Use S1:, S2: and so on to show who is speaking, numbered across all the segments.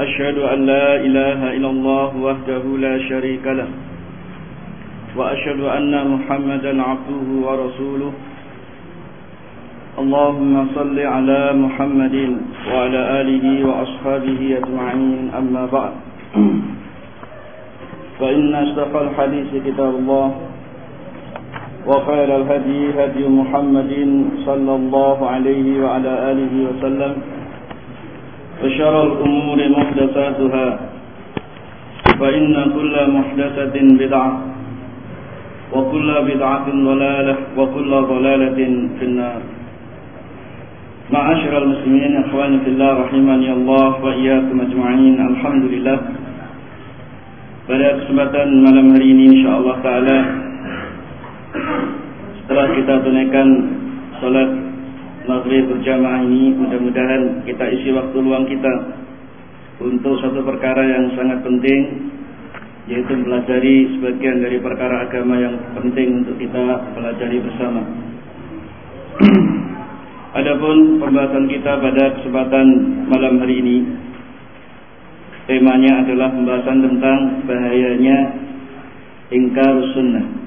S1: أشهد أن لا إله إلا الله وحده لا شريك له وأشهد أن محمدا عبده ورسوله. اللهم صل على محمد وعلى آله وأصحابه أجمعين أما بعد. فإن أصدق الحديث كتاب الله وخير الهدي هدي محمد صلى الله عليه وعلى آله وسلم. وشر الأمور محدثاتها. فإن كل محدثة بدعة وكل بدعة ضلالة وكل ضلالة في النار. معاشر المسلمين أخواني في الله رحمني الله وإياكم أجمعين الحمد لله pada kesempatan malam hari ini insyaallah taala setelah kita tunaikan salat maghrib berjamaah ini mudah-mudahan kita isi waktu luang kita untuk satu perkara yang sangat penting yaitu mempelajari sebagian dari perkara agama yang penting untuk kita pelajari bersama. Adapun pembahasan kita pada kesempatan malam hari ini temanya adalah pembahasan tentang bahayanya ingkar sunnah.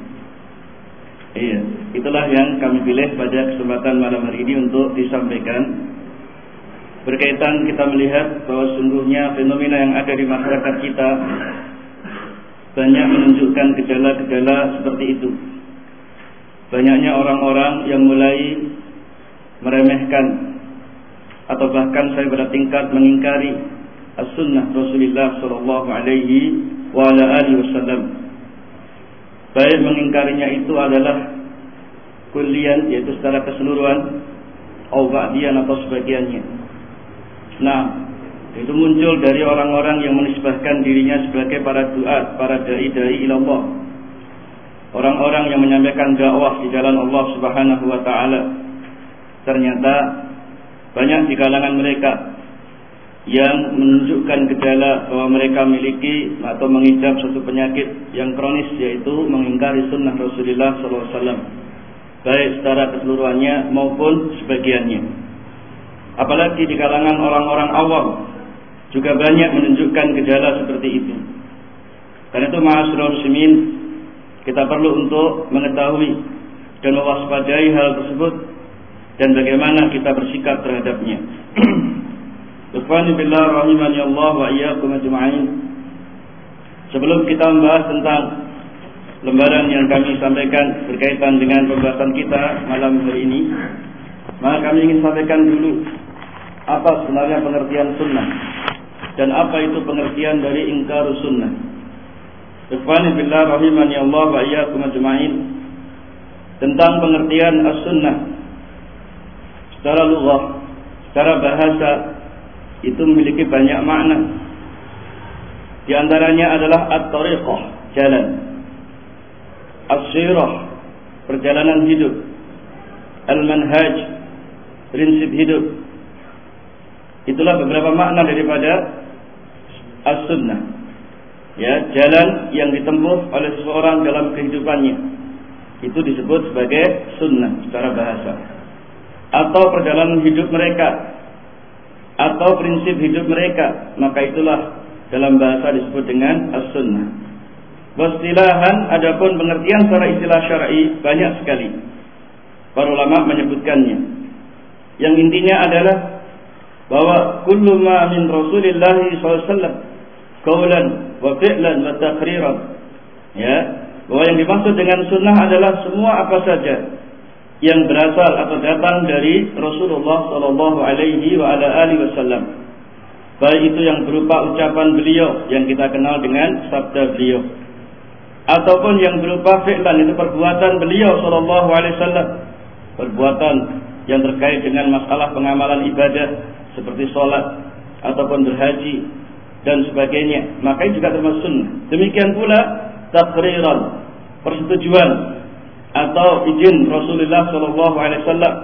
S1: Iya, itulah yang kami pilih pada kesempatan malam hari ini untuk disampaikan. Berkaitan kita melihat bahwa sungguhnya fenomena yang ada di masyarakat kita banyak menunjukkan gejala-gejala seperti itu. Banyaknya orang-orang yang mulai meremehkan atau bahkan saya pada tingkat mengingkari as-sunnah Rasulullah sallallahu alaihi ala wasallam. Baik mengingkarinya itu adalah kulian yaitu secara keseluruhan atau ba'dian atau sebagiannya. Nah, itu muncul dari orang-orang yang menisbahkan dirinya sebagai para duat, para dai-dai ilallah. Orang-orang yang menyampaikan dakwah di jalan Allah Subhanahu wa taala. Ternyata banyak di kalangan mereka yang menunjukkan gejala bahwa mereka memiliki atau mengidap suatu penyakit yang kronis yaitu mengingkari sunnah Rasulullah SAW baik secara keseluruhannya maupun sebagiannya. Apalagi di kalangan orang-orang awam juga banyak menunjukkan gejala seperti itu. Karena itu ma'asyiral muslimin kita perlu untuk mengetahui dan mewaspadai hal tersebut dan bagaimana kita bersikap terhadapnya. Ikhwani billah rahimani Allah wa iyyakum ajma'in. Sebelum kita membahas tentang lembaran yang kami sampaikan berkaitan dengan pembahasan kita malam hari ini, maka kami ingin sampaikan dulu apa sebenarnya pengertian sunnah dan apa itu pengertian dari ingkar sunnah. Ikhwani billah rahimani Allah wa iyyakum ajma'in. Tentang pengertian as-sunnah secara lughah, secara bahasa itu memiliki banyak makna. Di antaranya adalah at-tariqah, jalan. As-sirah, perjalanan hidup. Al-manhaj, prinsip hidup. Itulah beberapa makna daripada as-sunnah. Ya, jalan yang ditempuh oleh seseorang dalam kehidupannya. Itu disebut sebagai sunnah secara bahasa. Atau perjalanan hidup mereka atau prinsip hidup mereka. Maka itulah dalam bahasa disebut dengan as-sunnah. Wastilahan adapun pengertian secara istilah syar'i banyak sekali. Para ulama menyebutkannya. Yang intinya adalah bahwa kullu ma min Rasulillah SAW qawlan wa fi'lan wa taqriran ya bahwa yang dimaksud dengan sunnah adalah semua apa saja yang berasal atau datang dari Rasulullah Sallallahu Alaihi Wasallam. Baik itu yang berupa ucapan beliau yang kita kenal dengan sabda beliau, ataupun yang berupa fi'lan itu perbuatan beliau Sallallahu Alaihi Wasallam, perbuatan yang terkait dengan masalah pengamalan ibadah seperti sholat ataupun berhaji dan sebagainya. Maka itu juga termasuk sunnah. Demikian pula takriran, persetujuan atau izin Rasulullah Shallallahu Alaihi Wasallam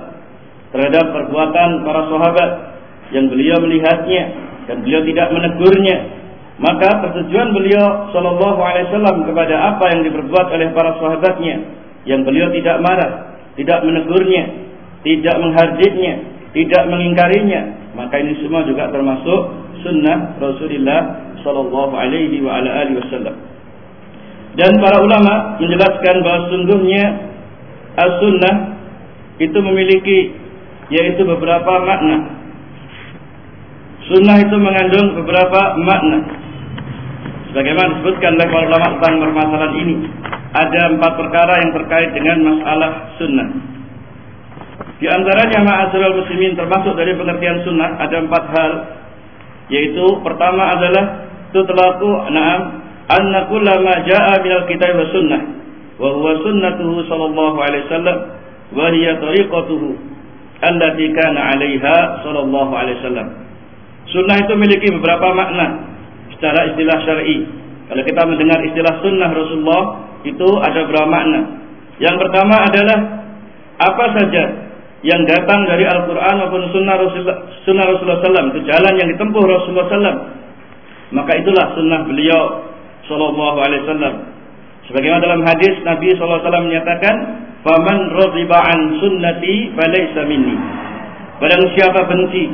S1: terhadap perbuatan para sahabat yang beliau melihatnya dan beliau tidak menegurnya. Maka persetujuan beliau Shallallahu Alaihi Wasallam kepada apa yang diperbuat oleh para sahabatnya yang beliau tidak marah, tidak menegurnya, tidak menghardiknya, tidak mengingkarinya, maka ini semua juga termasuk sunnah Rasulullah Sallallahu Alaihi Wasallam. Dan para ulama menjelaskan bahwa sungguhnya as-sunnah itu memiliki yaitu beberapa makna. Sunnah itu mengandung beberapa makna. Sebagaimana disebutkan oleh para ulama tentang permasalahan ini, ada empat perkara yang terkait dengan masalah sunnah. Di antaranya ma'asyiral muslimin termasuk dari pengertian sunnah ada empat hal yaitu pertama adalah tutlaqu na'am anna kullama jaa minal kitab wa sunnah wa huwa sunnatuhu sallallahu alaihi wasallam wa hiya tariqatuhu allati kana 'alaiha sallallahu alaihi wasallam. Sunnah itu memiliki beberapa makna secara istilah syar'i. Kalau kita mendengar istilah sunnah Rasulullah itu ada beberapa makna. Yang pertama adalah apa saja yang datang dari Al-Quran maupun Sunnah Rasulullah, Sunnah Rasulullah SAW itu jalan yang ditempuh Rasulullah SAW maka itulah Sunnah beliau Sallallahu Alaihi Wasallam. Sebagaimana dalam hadis Nabi Sallallahu Alaihi Wasallam menyatakan faman radhiba an sunnati falaysa minni. Barang siapa benci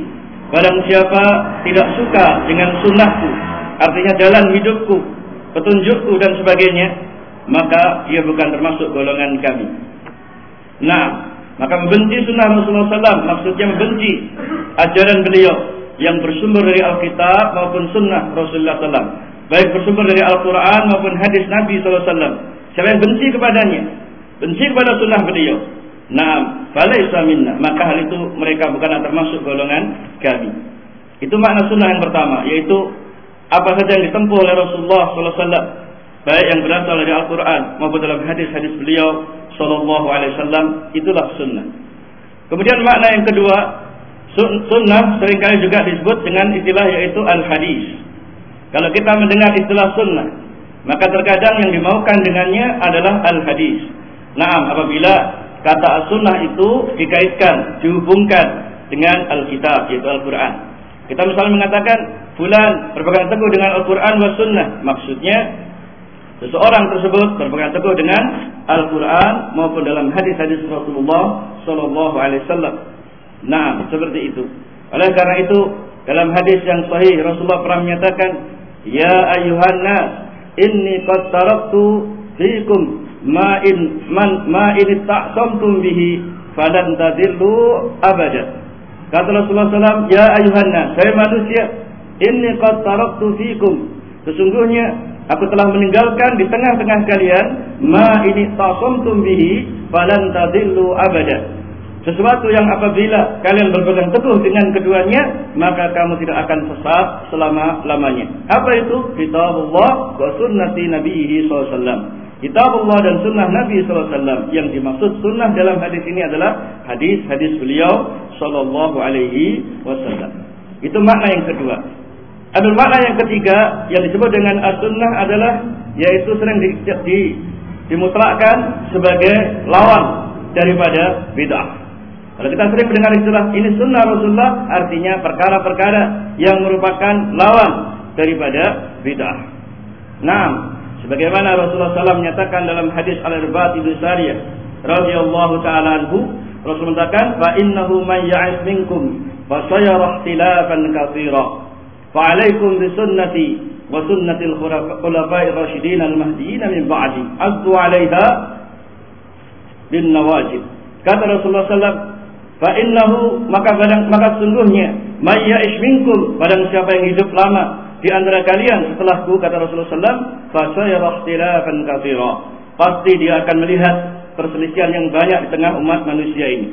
S1: barang siapa tidak suka dengan sunnahku artinya jalan hidupku petunjukku dan sebagainya maka ia bukan termasuk golongan kami. Nah maka membenci sunnah Rasulullah SAW maksudnya membenci ajaran beliau yang bersumber dari Alkitab maupun sunnah Rasulullah SAW. Baik bersumber dari Al-Quran maupun hadis Nabi SAW. Siapa yang benci kepadanya, benci kepada sunnah beliau. Nah, falaisa minna. Maka hal itu mereka bukan termasuk golongan kami. Itu makna sunnah yang pertama, yaitu apa saja yang ditempuh oleh Rasulullah SAW baik yang berasal dari Al-Quran maupun dalam hadis-hadis beliau Sallallahu Alaihi Wasallam itulah sunnah. Kemudian makna yang kedua, sunnah seringkali juga disebut dengan istilah yaitu al-hadis. Kalau kita mendengar istilah sunnah, maka terkadang yang dimaukan dengannya adalah al-hadis. Nah, apabila kata sunnah itu dikaitkan, dihubungkan dengan Alkitab yaitu Al-Quran. Kita misalnya mengatakan bulan berpegang teguh dengan Al-Quran wa sunnah. Maksudnya seseorang tersebut berpegang teguh dengan Al-Quran maupun dalam hadis-hadis Rasulullah Sallallahu Alaihi Wasallam. Nah, seperti itu. Oleh karena itu, dalam hadis yang sahih Rasulullah pernah menyatakan, Ya ayuhan nas, inni qad taraktu fiikum ma in man ma in ta'samtum bihi falan tadillu abada. Kata Rasulullah SAW, Ya ayuhan nas, saya manusia, inni qad taraktu fiikum. Sesungguhnya Aku telah meninggalkan di tengah-tengah kalian ma ini tasamtum bihi falan tadillu abada. Sesuatu yang apabila kalian berpegang teguh dengan keduanya, maka kamu tidak akan sesat selama-lamanya. Apa itu? Kitabullah wa sunnati nabiyhi sallallahu Kitabullah dan sunnah Nabi SAW Yang dimaksud sunnah dalam hadis ini adalah Hadis-hadis beliau Sallallahu alaihi wasallam Itu makna yang kedua ada makna yang ketiga yang disebut dengan as-sunnah adalah yaitu sering di, di, dimutlakkan sebagai lawan daripada bid'ah. Kalau kita sering mendengar istilah ini sunnah Rasulullah, artinya perkara-perkara yang merupakan lawan daripada bid'ah. Nah, sebagaimana Rasulullah SAW menyatakan dalam hadis Al-Irbat ibn Sariyah radhiyallahu taala anhu, Rasul mengatakan, "Fa innahu may ya'is minkum fa sayara ikhtilafan katsira. Fa 'alaikum bi sunnati wa sunnati al-khulafa'ir rasyidin al-mahdiyyin min ba'di. Addu 'alaiha bin nawajib." Kata Rasulullah sallallahu fa innahu maka badang, maka sungguhnya may ya'ish minkum badang siapa yang hidup lama di antara kalian setelahku kata Rasulullah SAW fa sayara ikhtilafan katsira pasti dia akan melihat perselisihan yang banyak di tengah umat manusia ini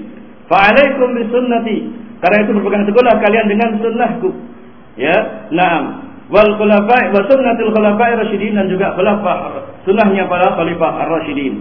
S1: fa alaikum bisunnati karena itu berpegang teguhlah kalian dengan sunnahku Ya, naam. Wal khulafa' wa sunnatul khulafa'i rasyidin dan juga khulafa sunnahnya para khalifah ar-rasyidin.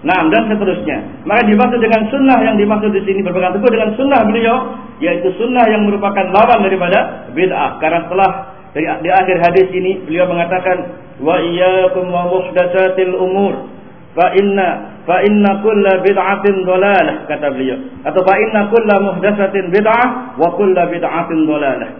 S1: Naam dan seterusnya. Maka dimaksud dengan sunnah yang dimaksud di sini berpegang teguh dengan sunnah beliau, yaitu sunnah yang merupakan lawan daripada bid'ah. Karena setelah Di, di akhir hadis ini beliau mengatakan wa iyyakum wa muhdatsatil umur fa inna fa inna kulla bid'atin dhalalah kata beliau atau fa inna kulla muhdatsatin bid'ah wa kulla bid'atin dhalalah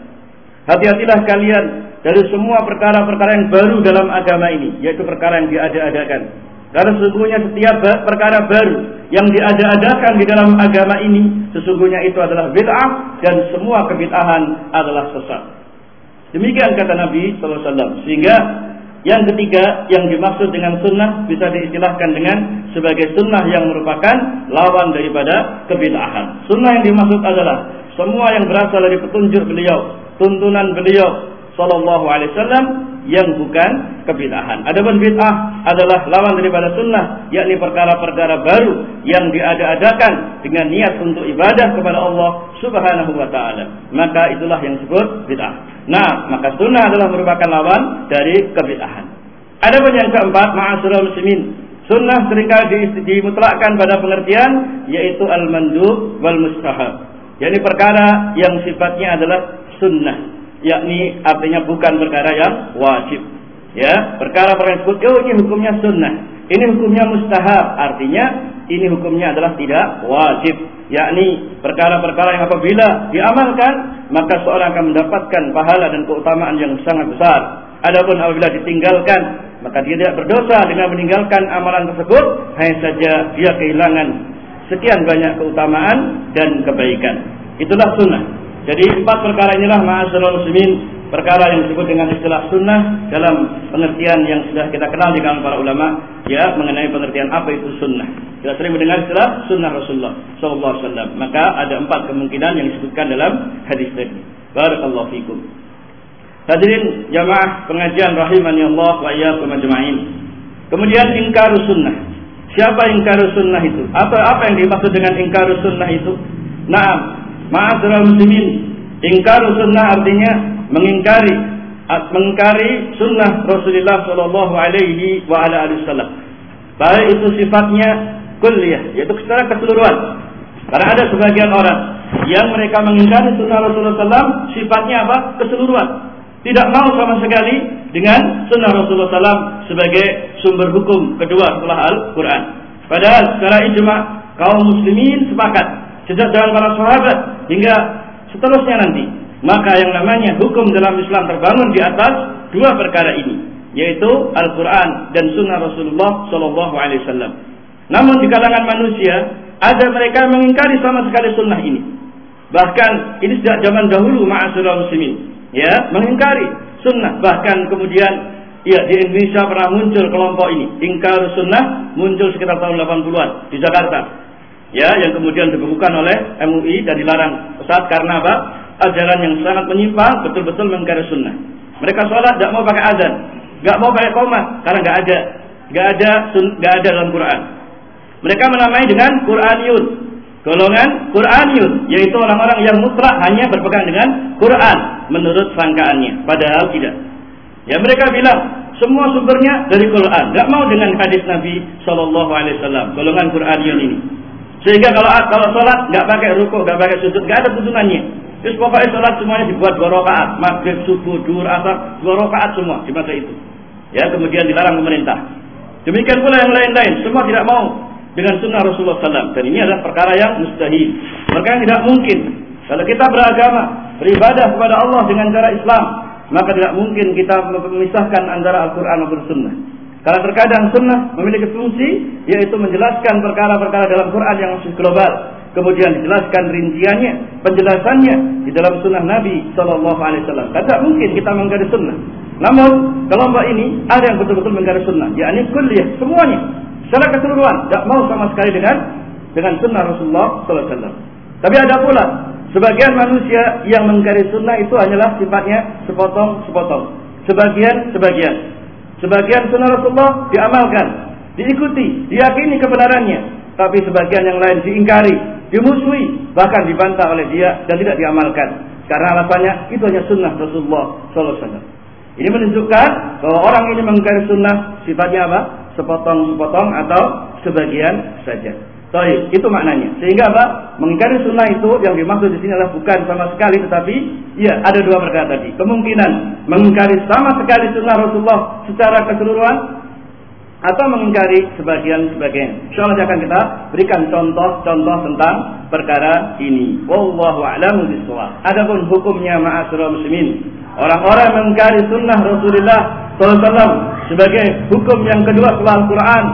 S1: hati-hatilah kalian dari semua perkara-perkara yang baru dalam agama ini yaitu perkara yang diada-adakan karena sesungguhnya setiap perkara baru yang diada-adakan di dalam agama ini sesungguhnya itu adalah bid'ah dan semua kebid'ahan adalah sesat demikian kata Nabi wasallam sehingga yang ketiga yang dimaksud dengan sunnah bisa diistilahkan dengan sebagai sunnah yang merupakan lawan daripada kebid'ahan. Sunnah yang dimaksud adalah semua yang berasal dari petunjuk beliau, tuntunan beliau sallallahu alaihi wasallam yang bukan kebid'ahan. Adapun bid'ah adalah lawan daripada sunnah, yakni perkara-perkara baru yang diada-adakan dengan niat untuk ibadah kepada Allah Subhanahu wa taala. Maka itulah yang disebut bid'ah. Nah, maka sunnah adalah merupakan lawan dari kebid'ahan. Adapun yang keempat, ma'asyiral muslimin, sunnah sering kali dimutlakkan pada pengertian yaitu al-mandub wal mustahab. yakni perkara yang sifatnya adalah sunnah, yakni artinya bukan perkara yang wajib. Ya, perkara-perkara disebut oh ini hukumnya sunnah, ini hukumnya mustahab, artinya ini hukumnya adalah tidak wajib yakni perkara-perkara yang apabila diamalkan maka seorang akan mendapatkan pahala dan keutamaan yang sangat besar. Adapun apabila ditinggalkan maka dia tidak berdosa dengan meninggalkan amalan tersebut hanya saja dia kehilangan sekian banyak keutamaan dan kebaikan. Itulah sunnah. Jadi empat perkara inilah ma'asyiral muslimin perkara yang disebut dengan istilah sunnah dalam pengertian yang sudah kita kenal di kalangan para ulama ya mengenai pengertian apa itu sunnah. Kita sering mendengar istilah sunnah Rasulullah sallallahu alaihi wasallam. Maka ada empat kemungkinan yang disebutkan dalam hadis tadi. Barakallahu fikum. Hadirin jamaah pengajian rahimani Allah wa iyyakum ajma'in. Kemudian ingkar sunnah. Siapa ingkar sunnah itu? Apa apa yang dimaksud dengan ingkar sunnah itu? Naam, ma'asyiral muslimin, ingkar sunnah artinya mengingkari mengingkari sunnah Rasulullah Shallallahu Alaihi Wasallam. Baik itu sifatnya kuliah, yaitu secara keseluruhan. Karena ada sebagian orang yang mereka mengingkari sunnah Rasulullah SAW sifatnya apa? Keseluruhan. Tidak mau sama sekali dengan sunnah Rasulullah SAW sebagai sumber hukum kedua setelah Al-Quran. Padahal secara ijma kaum muslimin sepakat sejak zaman para sahabat hingga seterusnya nanti maka yang namanya hukum dalam Islam terbangun di atas dua perkara ini, yaitu Al-Quran dan Sunnah Rasulullah Sallallahu Alaihi Wasallam. Namun di kalangan manusia ada mereka yang mengingkari sama sekali sunnah ini. Bahkan ini sejak zaman dahulu ma'asyiral muslimin, ya, mengingkari sunnah. Bahkan kemudian ya di Indonesia pernah muncul kelompok ini, ingkar sunnah muncul sekitar tahun 80-an di Jakarta. Ya, yang kemudian dibekukan oleh MUI dan dilarang saat karena apa? ajaran yang sangat menyimpang, betul-betul mengkari sunnah. Mereka sholat tidak mau pakai azan, nggak mau pakai komat karena nggak ada, nggak ada, nggak ada dalam Quran. Mereka menamai dengan Quraniyun, golongan Quraniyun, yaitu orang-orang yang mutlak hanya berpegang dengan Quran menurut sangkaannya, padahal tidak. Ya mereka bilang semua sumbernya dari Quran, nggak mau dengan hadis Nabi Shallallahu Alaihi Wasallam, golongan Quraniyun ini. Sehingga kalau kalau sholat nggak pakai ruku, nggak pakai sujud, nggak ada tuntunannya. Terus pokoknya sholat semuanya dibuat dua rakaat, maghrib, subuh, duhur, asar, dua rakaat semua di masa itu. Ya, kemudian dilarang pemerintah. Demikian pula yang lain-lain, semua tidak mau dengan sunnah Rasulullah SAW. Dan ini adalah perkara yang mustahil. Perkara yang tidak mungkin. Kalau kita beragama, beribadah kepada Allah dengan cara Islam, maka tidak mungkin kita memisahkan antara Al-Quran dan Sunnah. Karena terkadang sunnah memiliki fungsi yaitu menjelaskan perkara-perkara dalam Quran yang masih global kemudian dijelaskan rinciannya, penjelasannya di dalam sunnah Nabi Shallallahu Alaihi Wasallam. Tidak mungkin kita menggaris sunnah. Namun kelompok ini ada yang betul-betul menggaris sunnah, yakni kuliah semuanya secara keseluruhan, tidak mau sama sekali dengan dengan sunnah Rasulullah Sallallahu Alaihi Wasallam. Tapi ada pula sebagian manusia yang menggaris sunnah itu hanyalah sifatnya sepotong-sepotong, sebagian-sebagian. Sebagian sunnah Rasulullah diamalkan, diikuti, diyakini kebenarannya, tapi sebagian yang lain diingkari, dimusuhi, bahkan dibantah oleh dia dan tidak diamalkan. Karena alasannya itu hanya sunnah Rasulullah SAW. Ini menunjukkan bahwa orang ini mengingkari sunnah sifatnya apa? Sepotong-sepotong atau sebagian saja. Baik, itu maknanya. Sehingga apa? Mengingkari sunnah itu yang dimaksud di sini adalah bukan sama sekali, tetapi ya ada dua perkara tadi. Kemungkinan mengingkari sama sekali sunnah Rasulullah secara keseluruhan atau mengingkari sebagian sebagian. Insya Allah akan kita berikan contoh-contoh tentang perkara ini. Wallahu a'lamu bishawab. Adapun hukumnya ma'asyiral muslimin, orang-orang mengingkari sunnah Rasulullah SAW sebagai hukum yang kedua setelah Al-Quran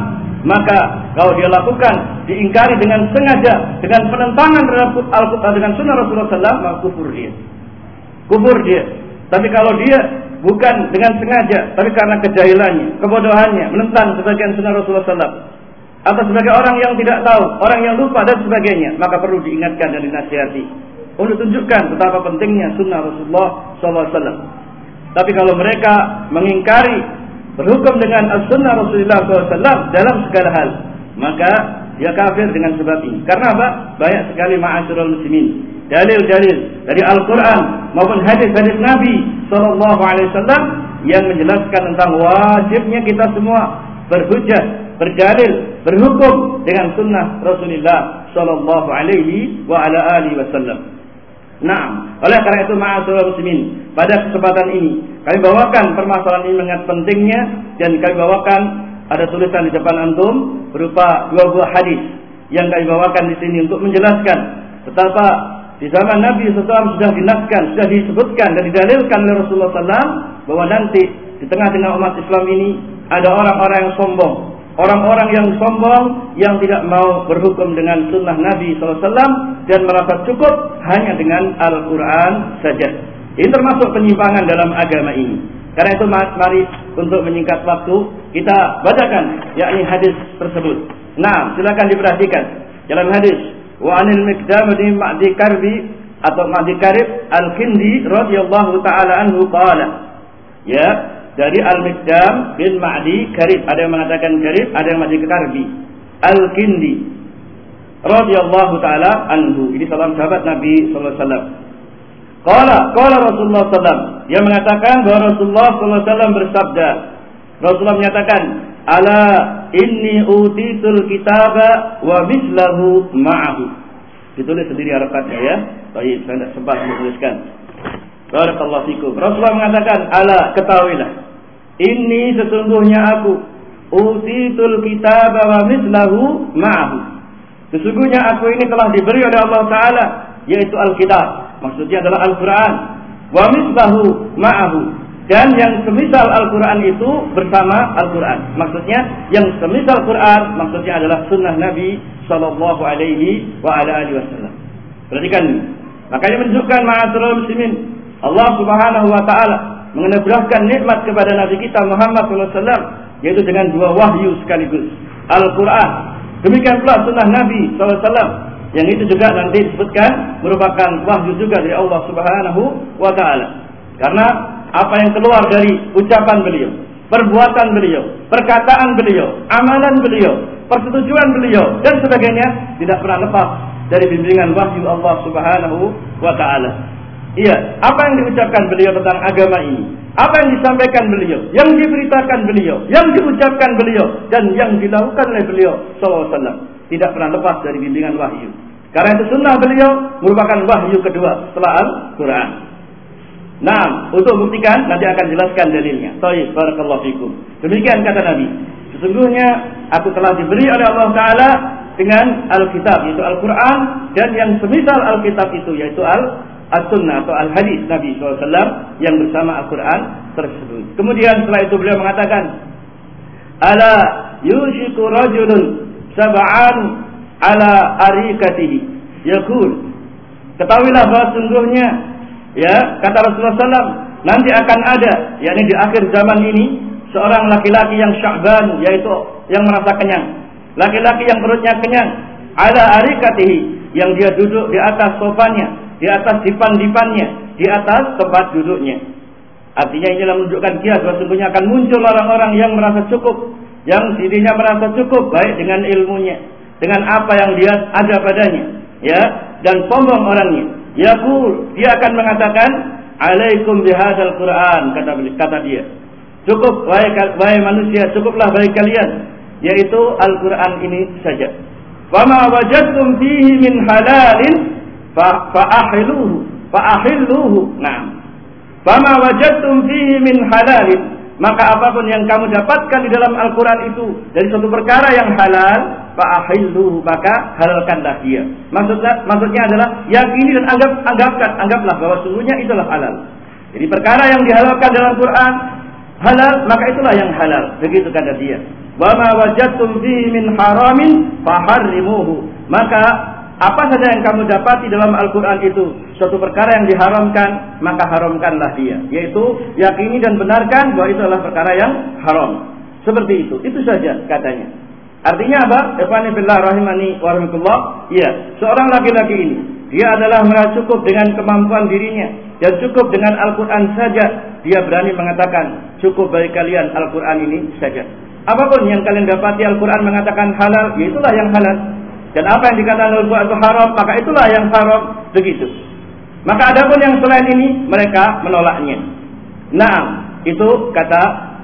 S1: maka kalau dia lakukan diingkari dengan sengaja dengan penentangan terhadap Al-Quran dengan Sunnah Rasulullah SAW maka kufur dia. Kufur dia. Tapi kalau dia bukan dengan sengaja tapi karena kejahilannya kebodohannya menentang sebagian Sunnah Rasulullah SAW atau sebagai orang yang tidak tahu orang yang lupa dan sebagainya maka perlu diingatkan dan dinasihati untuk tunjukkan betapa pentingnya Sunnah Rasulullah SAW tapi kalau mereka mengingkari berhukum dengan as-sunnah Rasulullah SAW dalam segala hal, maka dia kafir dengan sebab ini. Karena apa? Banyak sekali ma'asyiral muslimin. Dalil-dalil dari Al-Quran maupun hadis-hadis Nabi Sallallahu Alaihi Wasallam yang menjelaskan tentang wajibnya kita semua berhujjah, berdalil, berhukum dengan sunnah Rasulullah Sallallahu Alaihi Wasallam. Nah, oleh karena itu ma'asyiral muslimin, pada kesempatan ini kami bawakan permasalahan ini mengingat pentingnya dan kami bawakan ada tulisan di depan antum berupa dua buah hadis yang kami bawakan di sini untuk menjelaskan betapa di zaman Nabi SAW sudah dinaskan, sudah disebutkan dan didalilkan oleh Rasulullah SAW bahwa nanti di tengah-tengah umat Islam ini ada orang-orang yang sombong Orang-orang yang sombong yang tidak mau berhukum dengan sunnah Nabi SAW dan merasa cukup hanya dengan Al-Quran saja. Ini termasuk penyimpangan dalam agama ini. Karena itu mari untuk menyingkat waktu kita bacakan yakni hadis tersebut. Nah, silakan diperhatikan. Dalam hadis wa anil miqdam bin Ma'di Karbi atau Ma'di Karib Al-Kindi radhiyallahu taala anhu qala ya dari Al-Mikdam bin Ma'di Karib. Ada yang mengatakan Karib, ada yang Ma'di Karbi. Al-Kindi radhiyallahu taala anhu. Ini salam sahabat Nabi sallallahu alaihi wasallam. Qala qala Rasulullah sallam yang mengatakan bahwa Rasulullah sallallahu alaihi wasallam bersabda. Rasulullah menyatakan, "Ala inni utitul kitaba wa mislahu ma'ahu." Ditulis sendiri harokatnya ya. Baik, saya tidak sempat menuliskan. Barakallahu fikum. Rasulullah mengatakan, "Ala ketahuilah ini sesungguhnya aku utitul kitab wa mislahu ma'ahu. Sesungguhnya aku ini telah diberi oleh Allah Taala yaitu Alkitab. Maksudnya adalah Al-Qur'an. Wa mislahu ma'ahu. Dan yang semisal Al-Quran itu bersama Al-Quran. Maksudnya yang semisal Quran maksudnya adalah sunnah Nabi Sallallahu Alaihi wa ala alihi Wasallam. Perhatikan. Makanya menunjukkan ma'asirul muslimin. Allah Subhanahu Wa Taala menganugerahkan nikmat kepada Nabi kita Muhammad SAW yaitu dengan dua wahyu sekaligus Al-Quran demikian pula sunnah Nabi SAW yang itu juga nanti disebutkan merupakan wahyu juga dari Allah Subhanahu wa taala. Karena apa yang keluar dari ucapan beliau, perbuatan beliau, perkataan beliau, amalan beliau, persetujuan beliau dan sebagainya tidak pernah lepas dari bimbingan wahyu Allah Subhanahu wa taala. Iya, apa yang diucapkan beliau tentang agama ini? Apa yang disampaikan beliau? Yang diberitakan beliau? Yang diucapkan beliau? Dan yang dilakukan oleh beliau SAW. Tidak pernah lepas dari bimbingan wahyu. Karena itu sunnah beliau merupakan wahyu kedua setelah Al-Quran. Nah, untuk buktikan nanti akan jelaskan dalilnya. Taib, barakallahu fikum. Demikian kata Nabi. Sesungguhnya aku telah diberi oleh Allah Taala dengan Alkitab yaitu Al-Quran dan yang semisal Alkitab itu yaitu Al as-sunnah atau al-hadis Nabi SAW yang bersama Al-Quran tersebut. Kemudian setelah itu beliau mengatakan, Ala yushiku rajulun sab'an ala arikatihi. Yakul. Ketahuilah bahwa sungguhnya, ya, kata Rasulullah SAW, nanti akan ada, yakni di akhir zaman ini, seorang laki-laki yang syahban, yaitu yang merasa kenyang. Laki-laki yang perutnya kenyang, ala arikatihi, yang dia duduk di atas sofanya, di atas dipan-dipannya, di atas tempat duduknya. Artinya ini adalah menunjukkan kias sesungguhnya akan muncul orang-orang yang merasa cukup, yang dirinya merasa cukup baik dengan ilmunya, dengan apa yang dia ada padanya, ya, dan sombong orangnya. Ya dia akan mengatakan, "Alaikum bihadzal Quran," kata kata dia. Cukup wahai, wahai manusia, cukuplah bagi kalian yaitu Al-Qur'an ini saja. Fama wajadtum fihi min halalin fa fa'ahiluhu. Nah. Fama wajadtum fihi min halalin maka apa pun yang kamu dapatkan di dalam Al-Quran itu dari suatu perkara yang halal, fa'ahilluhu maka halalkanlah dia. Maksudnya, maksudnya adalah yakini dan anggap anggapkan anggaplah bahwa sungguhnya itulah halal. Jadi perkara yang dihalalkan dalam Quran halal maka itulah yang halal. Begitu kata dia. Wa ma wajadtum fihi min haramin faharrimuhu. Maka apa saja yang kamu dapati dalam Al-Quran itu? Suatu perkara yang diharamkan maka haramkanlah dia. Yaitu yakini dan benarkan bahwa itu adalah perkara yang haram. Seperti itu. Itu saja katanya. Artinya apa? Ikhwani billah rahimani warahmatullah iya seorang laki-laki ini dia adalah merasa cukup dengan kemampuan dirinya dan cukup dengan Al-Quran saja. Dia berani mengatakan cukup bagi kalian Al-Quran ini saja. Apa pun yang kalian dapati Al-Quran mengatakan halal yaitulah yang halal dan apa yang dikatakan oleh itu haram, maka itulah yang haram begitu. Maka adapun yang selain ini mereka menolaknya. Nah, itu kata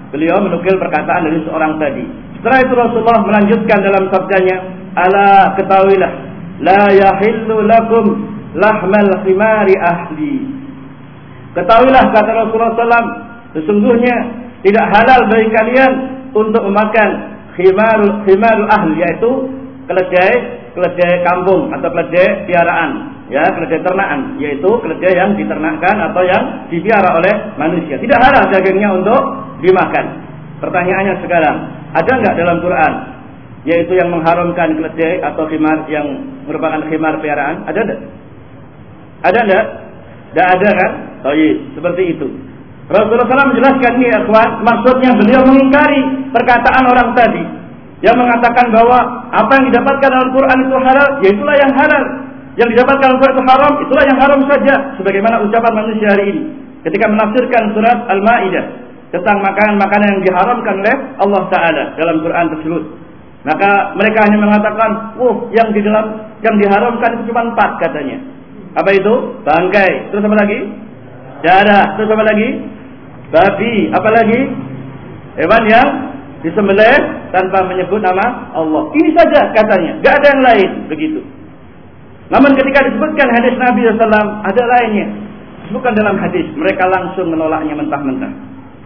S1: beliau menukil perkataan dari seorang tadi. Setelah itu Rasulullah melanjutkan dalam sabdanya, "Ala ketahuilah, la yahillu lakum lahmal khimari ahli." Ketahuilah kata Rasulullah SAW, sesungguhnya tidak halal bagi kalian untuk memakan khimarul ahli yaitu keledai keledai kampung atau keledai piaraan, ya keledai ternakan, yaitu keledai yang diternakkan atau yang dipiara oleh manusia. Tidak halal dagingnya untuk dimakan. Pertanyaannya sekarang, ada nggak dalam Quran yaitu yang mengharamkan keledai atau khimar yang merupakan khimar piaraan? Ada enggak? Ada enggak? Tidak ada kan? Oh seperti itu. Rasulullah SAW menjelaskan ini, akhwan, maksudnya beliau mengingkari perkataan orang tadi yang mengatakan bahwa apa yang didapatkan dalam Quran itu halal, ya itulah yang halal. Yang didapatkan dalam Quran itu haram, itulah yang haram saja. Sebagaimana ucapan manusia hari ini. Ketika menafsirkan surat Al-Ma'idah tentang makanan-makanan yang diharamkan oleh Allah Ta'ala dalam Quran tersebut. Maka mereka hanya mengatakan, oh yang di dalam yang diharamkan itu cuma empat katanya. Apa itu? Bangkai. Terus apa lagi? Darah. Terus apa lagi? Babi. Apa lagi? Hewan yang disembelih tanpa menyebut nama Allah. Ini saja katanya, gak ada yang lain begitu. Namun ketika disebutkan hadis Nabi SAW ada lainnya. Disebutkan dalam hadis, mereka langsung menolaknya mentah-mentah.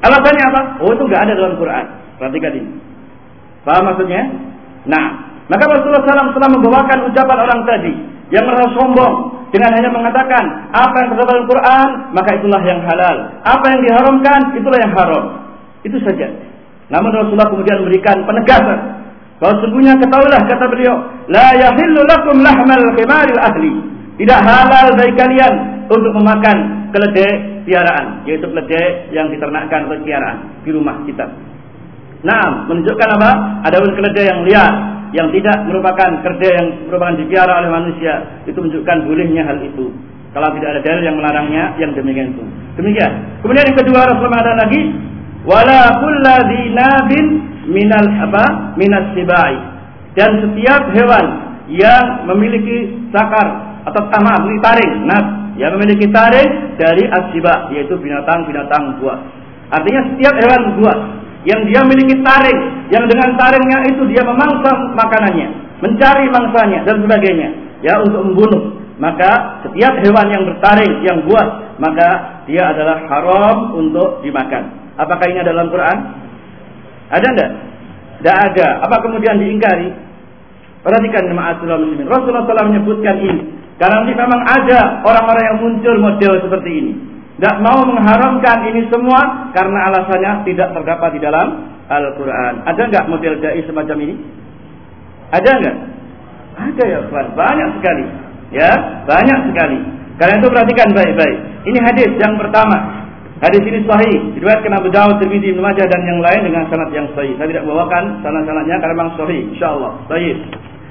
S1: Alasannya apa? Oh itu gak ada dalam Quran. Perhatikan ini. Paham maksudnya? Nah, maka Rasulullah SAW setelah membawakan ucapan orang tadi yang merasa sombong dengan hanya mengatakan apa yang terdapat dalam Quran maka itulah yang halal. Apa yang diharamkan itulah yang haram. Itu saja. Namun Rasulullah kemudian memberikan penegasan bahwa sungguhnya ketahuilah kata beliau, la yahillu lakum lahmal khimaril ahli. Tidak halal bagi kalian untuk memakan keledai piaraan, yaitu keledai yang diternakkan atau piaraan di rumah kita. Nah, menunjukkan apa? Ada pun keledai yang liar, yang tidak merupakan keledai yang merupakan dipiara oleh manusia, itu menunjukkan bolehnya hal itu. Kalau tidak ada dalil yang melarangnya, yang demikian itu. Demikian. Kemudian yang kedua Rasulullah ada lagi wala kulladzi nabin minal apa? Minas sibai. Dan setiap hewan yang memiliki sakar atau tama memiliki taring nah yang memiliki taring dari asiba yaitu binatang-binatang buas. Artinya setiap hewan buas yang dia memiliki taring yang dengan taringnya itu dia memangsa makanannya mencari mangsanya dan sebagainya ya untuk membunuh. Maka setiap hewan yang bertaring yang buas maka dia adalah haram untuk dimakan Apakah ini ada dalam Quran? Ada enggak? Tidak ada. Apa kemudian diingkari? Perhatikan jemaah muslimin. Rasulullah SAW menyebutkan ini. Karena ini memang ada orang-orang yang muncul model seperti ini. Tidak mau mengharamkan ini semua karena alasannya tidak terdapat di dalam Al-Quran. Ada enggak model dai semacam ini? Ada enggak? Ada ya, Banyak sekali. Ya, banyak sekali. Karena itu perhatikan baik-baik. Ini hadis yang pertama Hadis ini sahih, diriwayatkan Abu Dawud, Tirmidzi, Ibnu Majah dan yang lain dengan sanad yang sahih. Saya tidak bawakan sanad-sanadnya karena memang sahih, insyaallah. Sahih.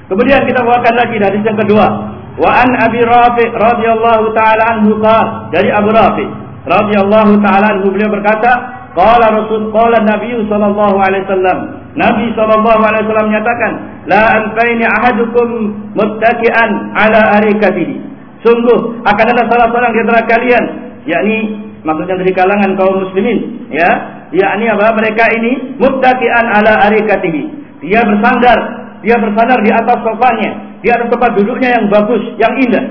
S1: Kemudian kita bawakan lagi hadis yang kedua. Wa an Abi Rafi radhiyallahu taala anhu qala dari Abu Rafi radhiyallahu taala anhu beliau berkata, qala Rasul qala Nabi sallallahu alaihi wasallam. Nabi sallallahu alaihi wasallam menyatakan, la anfaini ahadukum muttaki'an ala arikatihi. Sungguh akan ada salah seorang di antara kalian yakni maksudnya dari kalangan kaum muslimin ya yakni apa mereka ini muttaqian ala arikatihi dia bersandar dia bersandar di atas sofanya, di atas tempat duduknya yang bagus, yang indah.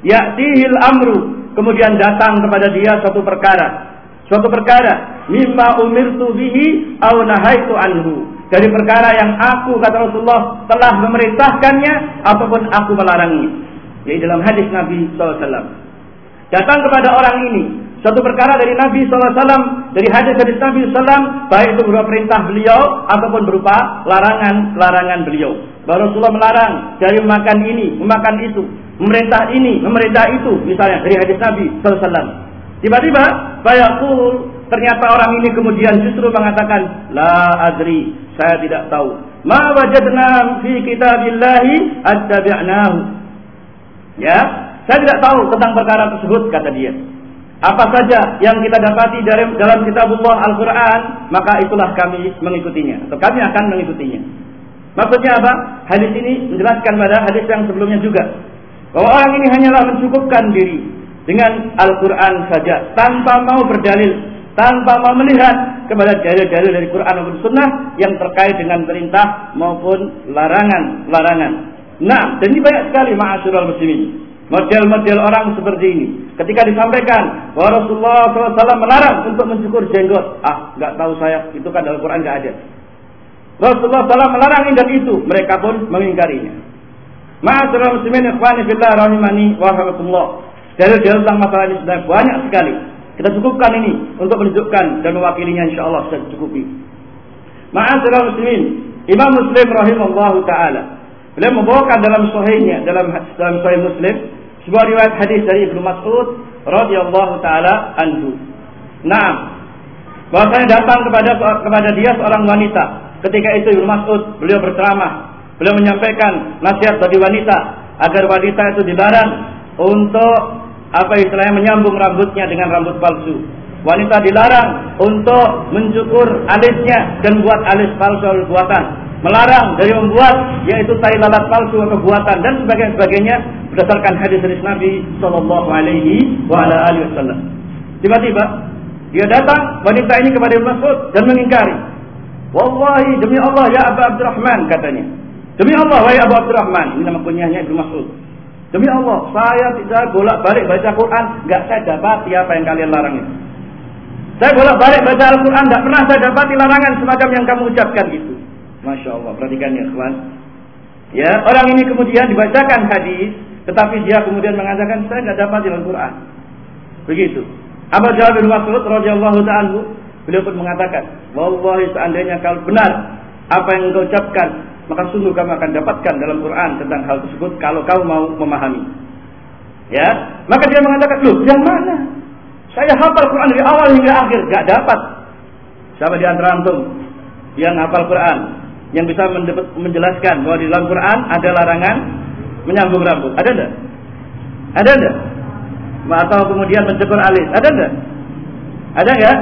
S1: Ya'tihil amru, kemudian datang kepada dia satu perkara. Suatu perkara, mimma umirtu bihi au nahaitu anhu. Dari perkara yang aku kata Rasulullah telah memerintahkannya ataupun aku melarangnya. Yaitu dalam hadis Nabi SAW. Datang kepada orang ini satu perkara dari Nabi SAW, dari hadis-hadis Nabi SAW, baik itu berupa perintah beliau ataupun berupa larangan-larangan beliau. Bahwa Rasulullah melarang dari memakan ini, memakan itu, memerintah ini, memerintah itu, misalnya dari hadis Nabi SAW. Tiba-tiba, bayakul, ternyata orang ini kemudian justru mengatakan, La adri, saya tidak tahu. Ma wajadna fi kitabillahi attabi'nahu. Ya, saya tidak tahu tentang perkara tersebut, kata dia apa saja yang kita dapati dari dalam kitabullah Al-Quran, maka itulah kami mengikutinya. Atau kami akan mengikutinya. Maksudnya apa? Hadis ini menjelaskan pada hadis yang sebelumnya juga. Bahwa orang ini hanyalah mencukupkan diri dengan Al-Quran saja. Tanpa mau berdalil. Tanpa mau melihat kepada dalil-dalil dari Quran maupun Sunnah yang terkait dengan perintah maupun larangan-larangan. Nah, dan ini banyak sekali ma'asyurul muslimin. Model-model orang seperti ini. Ketika disampaikan bahwa Rasulullah SAW melarang untuk mencukur jenggot. Ah, nggak tahu saya. Itu kan dalam Quran nggak ada. Rasulullah SAW melarang dan itu. Mereka pun mengingkarinya. Ma'asyiral muslimin ikhwani fillah rahimani wa rahmatullah. Dalil-dalil tentang masalah ini sudah banyak sekali. Kita cukupkan ini untuk menunjukkan dan mewakilinya insyaallah sudah cukupi. Ma'asyiral muslimin, Imam Muslim rahimahullah taala Beliau membawakan dalam sahihnya dalam dalam sahih Muslim sebuah riwayat hadis dari Ibnu Mas'ud radhiyallahu taala anhu. Naam. Bahwasanya datang kepada kepada dia seorang wanita. Ketika itu Ibnu Mas'ud beliau berceramah, beliau menyampaikan nasihat bagi wanita agar wanita itu dilarang untuk apa istilahnya menyambung rambutnya dengan rambut palsu. Wanita dilarang untuk mencukur alisnya dan buat alis palsu buatan melarang dari membuat yaitu tai lalat palsu atau buatan dan sebagainya sebagainya berdasarkan hadis-hadis Nabi Shallallahu Alaihi Wasallam. Tiba-tiba dia datang wanita ini kepada Ibn Mas'ud dan mengingkari. Wallahi demi Allah ya Abu Abdurrahman katanya. Demi Allah wahai Abu Abdurrahman ini nama kunyahnya Ibn Mas'ud. Demi Allah saya tidak bolak-balik baca Quran nggak saya dapat apa yang kalian larang itu. Saya bolak-balik baca Al-Quran, tidak pernah saya dapati larangan semacam yang kamu ucapkan itu. Masya Allah, perhatikan ya kawan. Ya, orang ini kemudian dibacakan hadis, tetapi dia kemudian mengatakan saya tidak dapat di Al-Quran. Begitu. Abu Jabir bin Mas'ud radhiyallahu taala beliau pun mengatakan, "Wallahi seandainya kalau benar apa yang engkau ucapkan, maka sungguh kamu akan dapatkan dalam Quran tentang hal tersebut kalau kau mau memahami." Ya, maka dia mengatakan, "Loh, yang mana? Saya hafal Quran dari awal hingga akhir, gak dapat." Siapa di antara antum yang hafal Quran yang bisa menjelaskan bahwa di dalam Quran ada larangan menyambung rambut. Ada enggak? Ada enggak? Atau kemudian mencukur alis. Ada enggak? Ada enggak?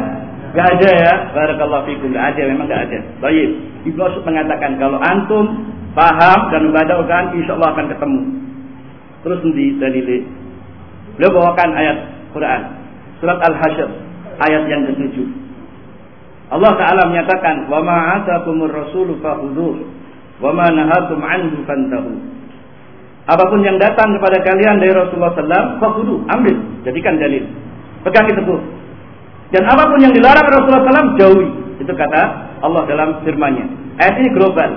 S1: Enggak ada ya. Barakallahu fikum. Enggak ada, memang enggak ada. Baik. Ibnu Mas'ud mengatakan kalau antum paham dan membaca Quran insyaallah akan ketemu. Terus nanti dalile. Beliau bawakan ayat Quran. Surat Al-Hasyr ayat yang ke-7. Allah Ta'ala menyatakan, "Wa ma'atakumur rasulu fakhudhuh, wa ma nahatum anhu fantahu." Apa pun yang datang kepada kalian dari Rasulullah SAW, fakhudhu, ambil, jadikan dalil. Pegang teguh. Dan apa pun yang dilarang Rasulullah SAW, jauhi. Itu kata Allah dalam firman-Nya. Ayat ini global.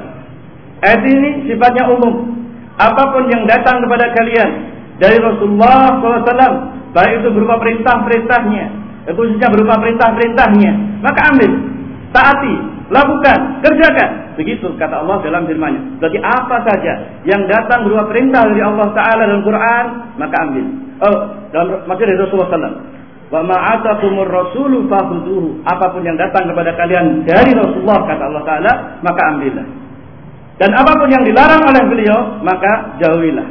S1: Ayat ini sifatnya umum. Apa pun yang datang kepada kalian dari Rasulullah SAW, baik itu berupa perintah-perintahnya, khususnya berupa perintah-perintahnya, maka ambil, taati, lakukan, kerjakan. Begitu kata Allah dalam firman-Nya. Berarti apa saja yang datang berupa perintah dari Allah Taala dalam Quran, maka ambil. Oh, dalam maksud dari Rasulullah SAW. Wa ma'atakumur rasulu fahuduhu. Apa pun yang datang kepada kalian dari Rasulullah kata Allah Taala, maka ambillah. Dan apa pun yang dilarang oleh beliau, maka jauhilah.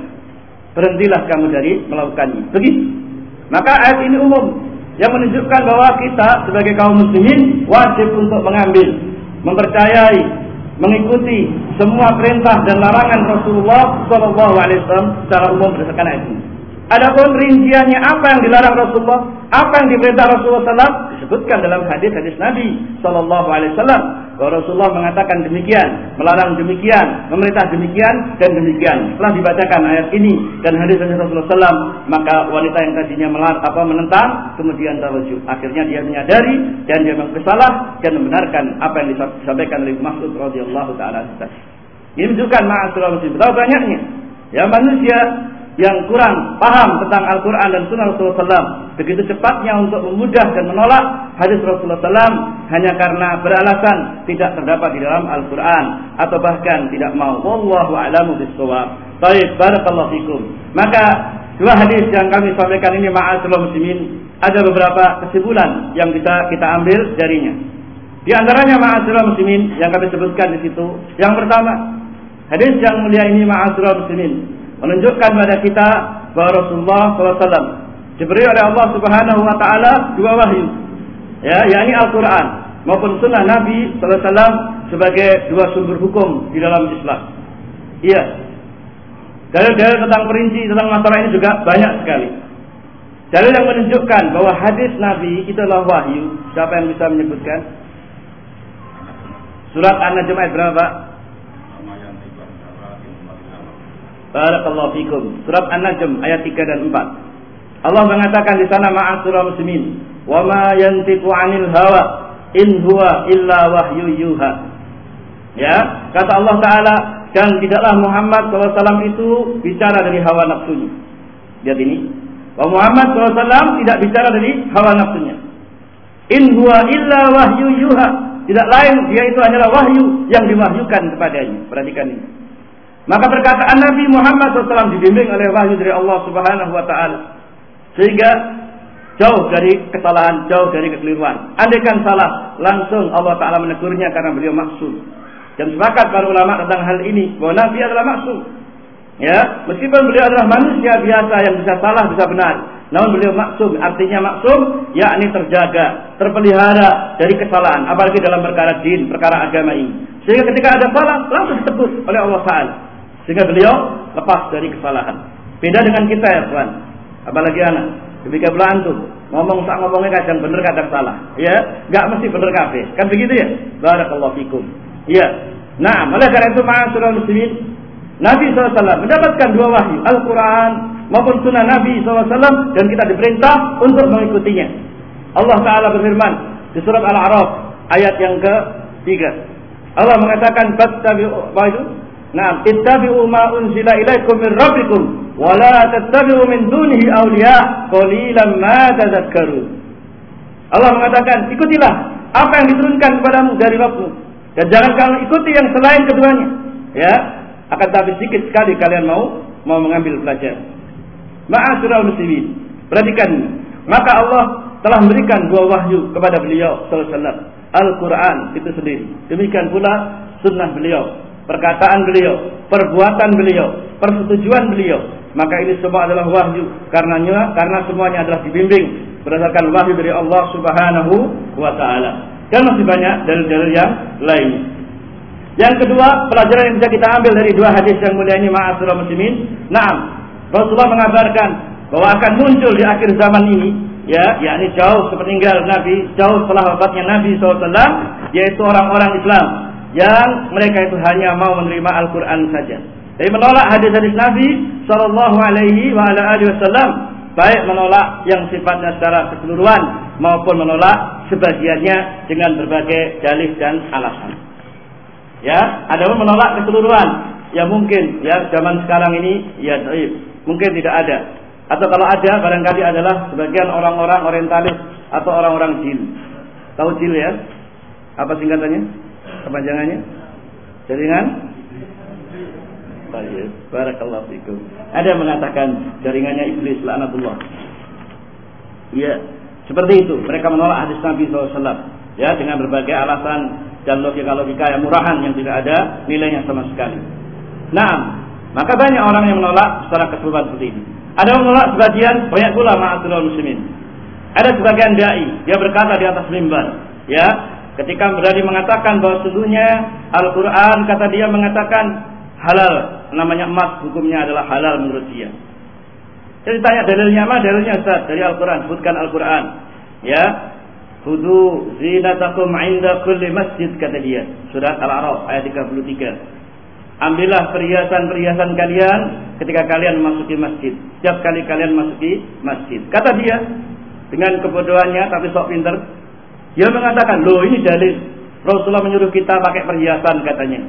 S1: Berhentilah kamu dari melakukannya. Begitu. Maka ayat ini umum yang menunjukkan bahwa kita sebagai kaum muslimin wajib untuk mengambil, mempercayai, mengikuti semua perintah dan larangan Rasulullah Wasallam secara umum berdasarkan ini. Adapun rinciannya apa yang dilarang Rasulullah, apa yang diperintah Rasulullah SAW disebutkan dalam hadis-hadis Nabi Shallallahu Alaihi Wasallam bahwa Rasulullah mengatakan demikian, melarang demikian, memerintah demikian dan demikian. Setelah dibacakan ayat ini dan hadis-hadis Rasulullah SAW, maka wanita yang tadinya melar apa menentang kemudian terwujud. Akhirnya dia menyadari dan dia bersalah dan membenarkan apa yang disampaikan oleh Mas'ud radhiyallahu taala Ini menunjukkan ma'asyiral muslim. Betapa banyaknya ya manusia yang kurang paham tentang Al-Quran dan Sunnah Rasulullah SAW begitu cepatnya untuk memudah dan menolak hadis Rasulullah SAW hanya karena beralasan tidak terdapat di dalam Al-Quran atau bahkan tidak mau. Wallahu a'lamu bishawab. Baik, barakallahu fikum. Maka dua hadis yang kami sampaikan ini ma'asyiral muslimin ada beberapa kesimpulan yang bisa kita ambil darinya. Di antaranya ma'asyiral muslimin yang kami sebutkan di situ. Yang pertama, hadis yang mulia ini ma'asyiral muslimin menunjukkan pada kita bahwa Rasulullah SAW diberi oleh Allah Subhanahu Wa Taala dua wahyu, ya, yakni Al-Quran maupun Sunnah Nabi SAW sebagai dua sumber hukum di dalam Islam. Iya. Dalil-dalil tentang perinci tentang masalah ini juga banyak sekali. Dalil yang menunjukkan bahwa hadis Nabi itu adalah wahyu. Siapa yang bisa menyebutkan? Surat An-Najm ayat berapa, Barakallahu fikum. Surat An-Najm ayat 3 dan 4. Allah mengatakan di sana ma'asyiral muslimin, "Wa ma yantiqu 'anil hawa in huwa illa wahyu yuha." Ya, kata Allah taala dan tidaklah Muhammad SAW itu bicara dari hawa nafsunya. Lihat ini. Bahwa Muhammad SAW tidak bicara dari hawa nafsunya. In huwa illa wahyu yuha. Tidak lain dia itu hanyalah wahyu yang diwahyukan kepadanya. Perhatikan ini. Maka perkataan Nabi Muhammad SAW dibimbing oleh wahyu dari Allah Subhanahu wa taala. Sehingga jauh dari kesalahan, jauh dari kekeliruan. Andaikan salah, langsung Allah taala menegurnya karena beliau maksud. Dan sepakat para ulama tentang hal ini bahwa Nabi adalah maksud. Ya, meskipun beliau adalah manusia biasa yang bisa salah, bisa benar. Namun beliau maksum, artinya maksum, yakni terjaga, terpelihara dari kesalahan, apalagi dalam perkara din, perkara agama ini. Sehingga ketika ada salah, langsung ditebus oleh Allah Taala. Sehingga beliau lepas dari kesalahan. Beda dengan kita ya Tuhan. Apalagi anak. Ketika pula ngomong sak ngomongnya kadang benar kadang salah. Ya, enggak mesti benar kafe. Kan begitu ya? Barakallahu fikum. Iya. Nah, oleh karena itu ma'asyiral muslimin, Nabi SAW mendapatkan dua wahyu, Al-Quran maupun sunnah Nabi SAW dan kita diperintah untuk mengikutinya. Allah Ta'ala berfirman di surat Al-A'raf ayat yang ke-3. Allah mengatakan, "Fattabi'u Nah, ittabi'u ma unzila ilaikum min rabbikum wa la tattabi'u min dunihi awliya qalilan ma tadhakkarun. Allah mengatakan, ikutilah apa yang diturunkan kepadamu dari Rabbmu dan jangan kamu ikuti yang selain keduanya. Ya, akan tapi sedikit sekali kalian mau mau mengambil pelajaran. Ma'asyiral muslimin, perhatikan maka Allah telah memberikan dua wahyu kepada beliau sallallahu alaihi wasallam. Al-Quran itu sendiri. Demikian pula sunnah beliau perkataan beliau, perbuatan beliau, persetujuan beliau. Maka ini semua adalah wahyu karenanya karena semuanya adalah dibimbing berdasarkan wahyu dari Allah Subhanahu wa taala. Dan masih banyak dalil-dalil yang lain. Yang kedua, pelajaran yang bisa kita ambil dari dua hadis yang mulia ini ma'asyiral muslimin. Naam, Rasulullah mengabarkan bahwa akan muncul di akhir zaman ini ya, yakni jauh sepeninggal Nabi, jauh setelah wafatnya Nabi SAW, yaitu orang-orang Islam yang mereka itu hanya mau menerima Al-Quran saja. Jadi menolak hadis-hadis Nabi Shallallahu Alaihi Wasallam, baik menolak yang sifatnya secara keseluruhan maupun menolak sebagiannya dengan berbagai dalih dan alasan. Ya, ada pun menolak keseluruhan ya mungkin ya zaman sekarang ini ya mungkin tidak ada atau kalau ada barangkali adalah sebagian orang-orang orientalis atau orang-orang jin. Tahu jin ya? Apa singkatannya? Kepanjangannya? Jaringan? Baik, barakallahu fikum. Ada yang mengatakan jaringannya iblis laknatullah. Iya, seperti itu. Mereka menolak hadis Nabi SAW. Ya, dengan berbagai alasan dan logika-logika yang murahan yang tidak ada nilainya sama sekali. Nah, maka banyak orang yang menolak secara keseluruhan seperti ini. Ada yang menolak sebagian, banyak pula ma'atul muslimin. Ada sebagian dai, dia berkata di atas mimbar, ya, Ketika berani mengatakan bahwa sesungguhnya Al-Quran kata dia mengatakan halal. Namanya emas hukumnya adalah halal menurut dia. Jadi tanya dalilnya apa? Dalilnya Ustaz dari Al-Quran. Sebutkan Al-Quran. Ya. Hudu zinatakum inda kulli masjid kata dia. Surat Al-A'raf ayat 33. Ambillah perhiasan-perhiasan kalian ketika kalian masuki masjid. Setiap kali kalian masuki masjid. Kata dia dengan kebodohannya tapi sok pinter. Dia mengatakan, loh ini dalil. Rasulullah menyuruh kita pakai perhiasan katanya.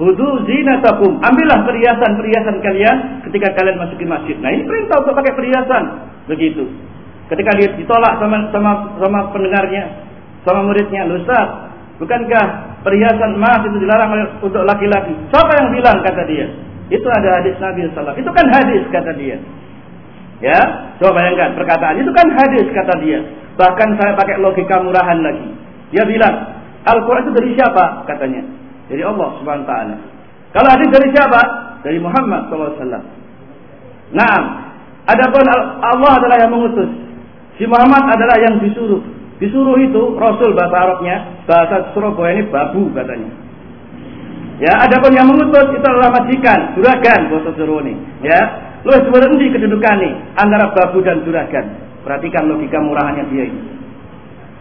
S1: Hudu zinatakum. Ambillah perhiasan-perhiasan kalian ketika kalian masuki masjid. Nah ini perintah untuk pakai perhiasan. Begitu. Ketika dia ditolak sama sama sama pendengarnya, sama muridnya, Ustaz, bukankah perhiasan emas itu dilarang untuk laki-laki? Siapa yang bilang kata dia? Itu ada hadis Nabi SAW. Itu kan hadis kata dia. Ya, coba bayangkan perkataan itu kan hadis kata dia. Bahkan saya pakai logika murahan lagi. Dia bilang, Al-Quran itu dari siapa? Katanya. Dari Allah Subhanahu Taala. Kalau hadis dari siapa? Dari Muhammad SAW. Nah, adapun Allah adalah yang mengutus. Si Muhammad adalah yang disuruh. Disuruh itu Rasul bahasa Arabnya, bahasa Surabaya ini babu katanya. Ya, adapun yang mengutus itu adalah majikan, juragan bahasa Jawa ini. Ya, lu sebenarnya kedudukan nih antara babu dan juragan. Perhatikan logika murahannya dia ini.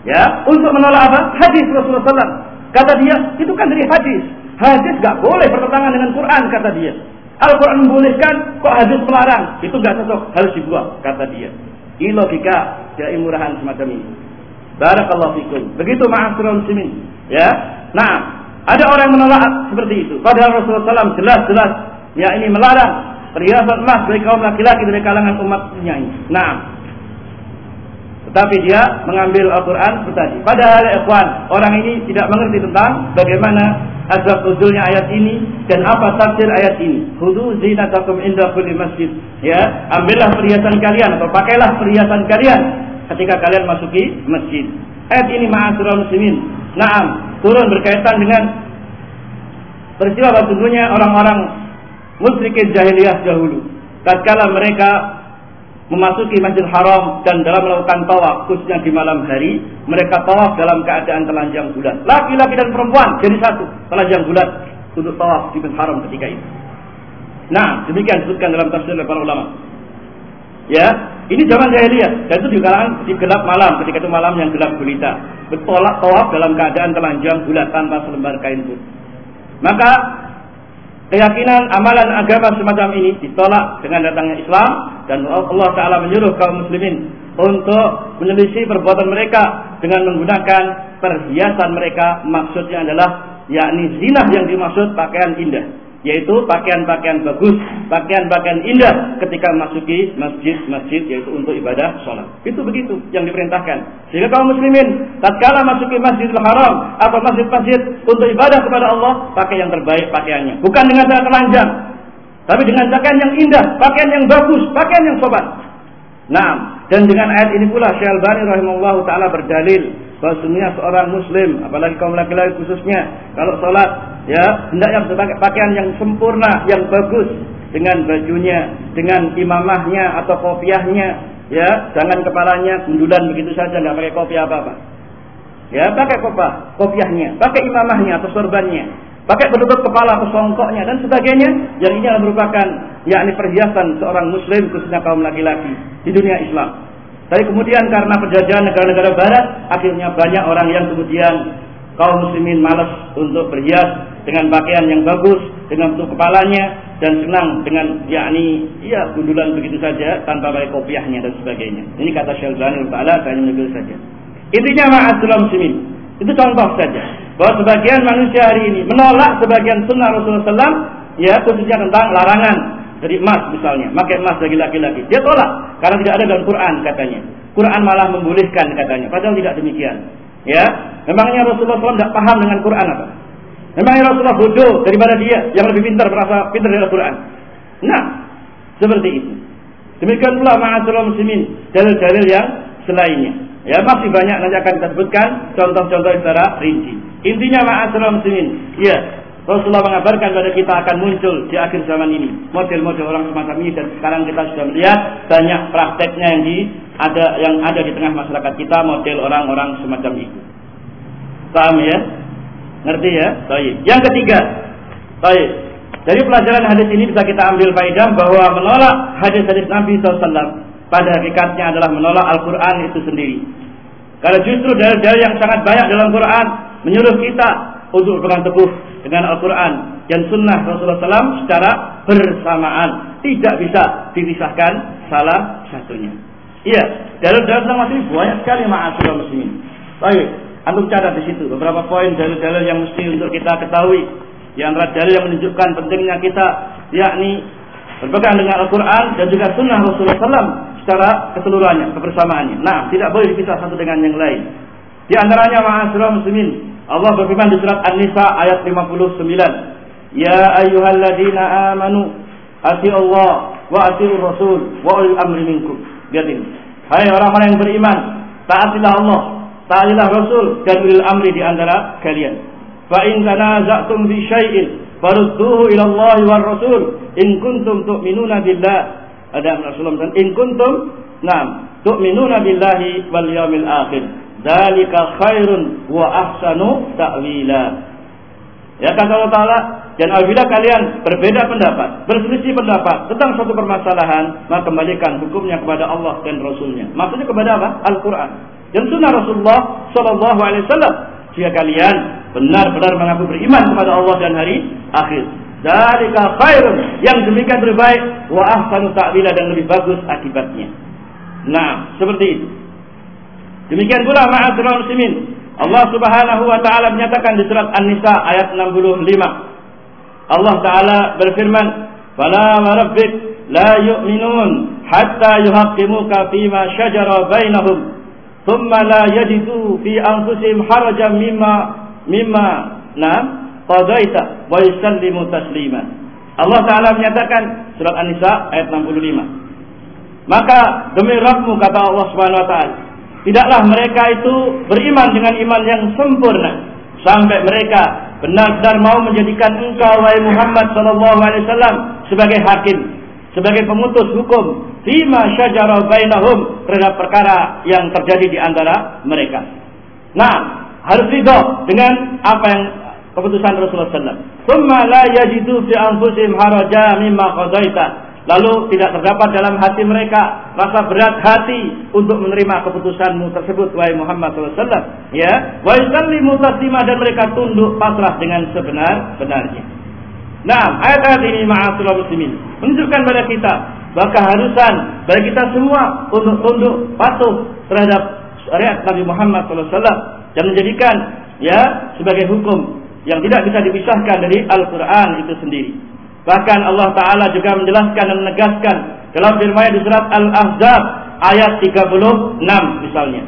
S1: Ya, untuk menolak apa? Hadis Rasulullah SAW. Kata dia, itu kan dari hadis. Hadis gak boleh bertentangan dengan Quran, kata dia. Al-Quran membolehkan, kok hadis melarang? Itu gak cocok, harus dibuang, kata dia. Ini logika dari murahan semacam ini. Barakallahu fikum. Begitu ma'asyiral muslimin. Ya. Nah, ada orang yang menolak seperti itu. Padahal Rasulullah SAW jelas-jelas ya ini melarang perhiasan emas bagi kaum laki-laki dari kalangan umatnya ini. Nah, tetapi dia mengambil Al-Quran tadi. Padahal ikhwan, orang ini tidak mengerti tentang bagaimana asbab uzulnya ayat ini dan apa tafsir ayat ini. Khudu zinatakum inda kulli masjid. Ya, ambillah perhiasan kalian atau pakailah perhiasan kalian ketika kalian masuki masjid. Ayat ini ma'asyiral muslimin. Naam, turun berkaitan dengan peristiwa sesungguhnya orang-orang musyrikin jahiliyah dahulu. Tatkala mereka memasuki Masjidil Haram dan dalam melakukan tawaf khususnya di malam hari mereka tawaf dalam keadaan telanjang bulat laki-laki dan perempuan jadi satu telanjang bulat untuk tawaf di Masjidil Haram ketika itu nah demikian disebutkan dalam tafsir oleh para ulama Ya, ini zaman jahiliyah dan itu di kalangan di gelap malam ketika itu malam yang gelap gulita. Bertolak tawaf dalam keadaan telanjang bulat tanpa selembar kain pun. Maka keyakinan amalan agama semacam ini ditolak dengan datangnya Islam dan Allah Taala menyuruh kaum muslimin untuk menyelisih perbuatan mereka dengan menggunakan perhiasan mereka. Maksudnya adalah yakni zinah yang dimaksud pakaian indah yaitu pakaian-pakaian bagus, pakaian-pakaian indah ketika masuki masjid-masjid yaitu untuk ibadah sholat. Itu begitu yang diperintahkan. Sehingga kaum muslimin tatkala masuki Masjidil Haram atau masjid-masjid untuk ibadah kepada Allah, pakai yang terbaik pakaiannya. Bukan dengan cara telanjang, tapi dengan pakaian yang indah, pakaian yang bagus, pakaian yang sobat. Nah, dan dengan ayat ini pula Syekh Al-Bani rahimahullah taala berdalil bahwasanya seorang muslim, apalagi kaum laki-laki khususnya, kalau sholat ya hendaknya pakai pakaian yang sempurna, yang bagus. Dengan bajunya, dengan imamahnya atau kopiahnya, ya jangan kepalanya gundulan begitu saja nggak pakai kopi apa-apa. Ya pakai kopah, kopiahnya, pakai imamahnya atau sorbannya, pakai penutup kepala atau songkoknya dan sebagainya. Yang ini adalah merupakan yakni perhiasan seorang muslim khususnya kaum laki-laki di dunia Islam. Tapi kemudian karena penjajahan negara-negara barat, akhirnya banyak orang yang kemudian kaum muslimin malas untuk berhias dengan pakaian yang bagus, dengan bentuk kepalanya dan senang dengan yakni ya gundulan begitu saja tanpa pakai kopiahnya dan sebagainya. Ini kata Syalbani Taala saya menyebut saja. Intinya ma'asyiral muslimin. Itu contoh saja bahwa sebagian manusia hari ini menolak sebagian sunnah Rasulullah SAW ya khususnya tentang larangan dari emas misalnya, pakai emas bagi laki-laki. Dia tolak karena tidak ada dalam Quran katanya. Quran malah membolehkan katanya. Padahal tidak demikian. Ya, memangnya Rasulullah SAW tidak paham dengan Quran apa? Memangnya Rasulullah bodoh daripada dia yang lebih pintar merasa pintar dari Al-Quran. Nah, seperti itu. Demikian pula ma'asyiral muslimin, dalil-dalil yang selainnya. Ya, masih banyak nanti akan kita sebutkan contoh-contoh secara rinci. Intinya ma'asyiral muslimin, ya, Rasulullah mengabarkan pada kita akan muncul di akhir zaman ini model-model orang semacam ini dan sekarang kita sudah melihat banyak prakteknya yang di ada yang ada di tengah masyarakat kita model orang-orang semacam itu. Paham ya? Ngerti ya? Baik. Yang ketiga, baik. Dari pelajaran hadis ini bisa kita ambil faedah bahwa menolak hadis-hadis Nabi SAW pada hakikatnya adalah menolak Al-Quran itu sendiri. Karena justru dalil-dalil yang sangat banyak dalam Quran menyuruh kita untuk berpegang teguh dengan Al-Quran dan Sunnah Rasulullah SAW secara bersamaan, tidak bisa dipisahkan salah satunya. Iya, dalil-dalil tentang masih banyak sekali ma'asyiral muslimin. Baik, antum catat di situ beberapa poin dalil-dalil yang mesti untuk kita ketahui. Di antara dalil yang menunjukkan pentingnya kita yakni berpegang dengan Al-Quran dan juga Sunnah Rasulullah SAW secara keseluruhannya, kebersamaannya. Nah, tidak boleh dipisah satu dengan yang lain. Di antaranya ma'asyiral muslimin, Allah berfirman di surat An-Nisa ayat 59. Ya ayyuhalladzina amanu ati Allah wa ati Rasul wa ulil amri minkum. Lihat ini. Hai orang-orang yang beriman, taatilah Allah, taatilah Rasul dan ulil amri di antara kalian. Fa in tanaza'tum bi syai'in farudduhu ila Allah wa Rasul in kuntum tu'minuna billah. Ada Rasulullah in kuntum Naam, tu'minuna billahi wal yawmil akhir. Dalika khairun wa ahsanu ta'wila. Ya kata Allah Ta'ala, dan apabila kalian berbeda pendapat, berselisih pendapat tentang suatu permasalahan, maka kembalikan hukumnya kepada Allah dan Rasulnya. Maksudnya kepada apa? Al-Quran. Dan sunnah Rasulullah Sallallahu Alaihi Wasallam. Jika kalian benar-benar mengaku beriman kepada Allah dan hari akhir. Dalika khairun. Yang demikian terbaik. Wa ahsanu ta'wila dan lebih bagus akibatnya. Nah, seperti itu. Demikian pula ma'asyiral muslimin. Allah Subhanahu wa taala menyatakan di surat An-Nisa ayat 65. Allah taala berfirman, "Fala warabbik la yu'minun hatta yuhaqqimuka fima shajara bainahum, thumma la yajidu fi anfusihim harajan mimma mimma nam qadaita wa yusallimu taslima." Allah taala menyatakan surat An-Nisa ayat 65. Maka demi Rabbmu kata Allah Subhanahu wa taala, Tidaklah mereka itu beriman dengan iman yang sempurna sampai mereka benar-benar mau menjadikan engkau wahai Muhammad sallallahu alaihi wasallam sebagai hakim, sebagai pemutus hukum fima syajara bainahum terhadap perkara yang terjadi di antara mereka. Nah, harus ridho dengan apa yang keputusan Rasulullah sallallahu Tsumma la yajidu fi anfusihim haraja mimma Lalu tidak terdapat dalam hati mereka rasa berat hati untuk menerima keputusanmu tersebut wahai Muhammad SAW. Ya, wa yusallimu taslima dan mereka tunduk pasrah dengan sebenar-benarnya. Nah, ayat-ayat ini ma'asyiral muslimin menunjukkan pada kita bahwa keharusan bagi kita semua untuk tunduk patuh terhadap syariat Nabi Muhammad SAW dan menjadikan ya sebagai hukum yang tidak bisa dipisahkan dari Al-Quran itu sendiri. Bahkan Allah Ta'ala juga menjelaskan dan menegaskan dalam firman di surat Al-Ahzab ayat 36 misalnya.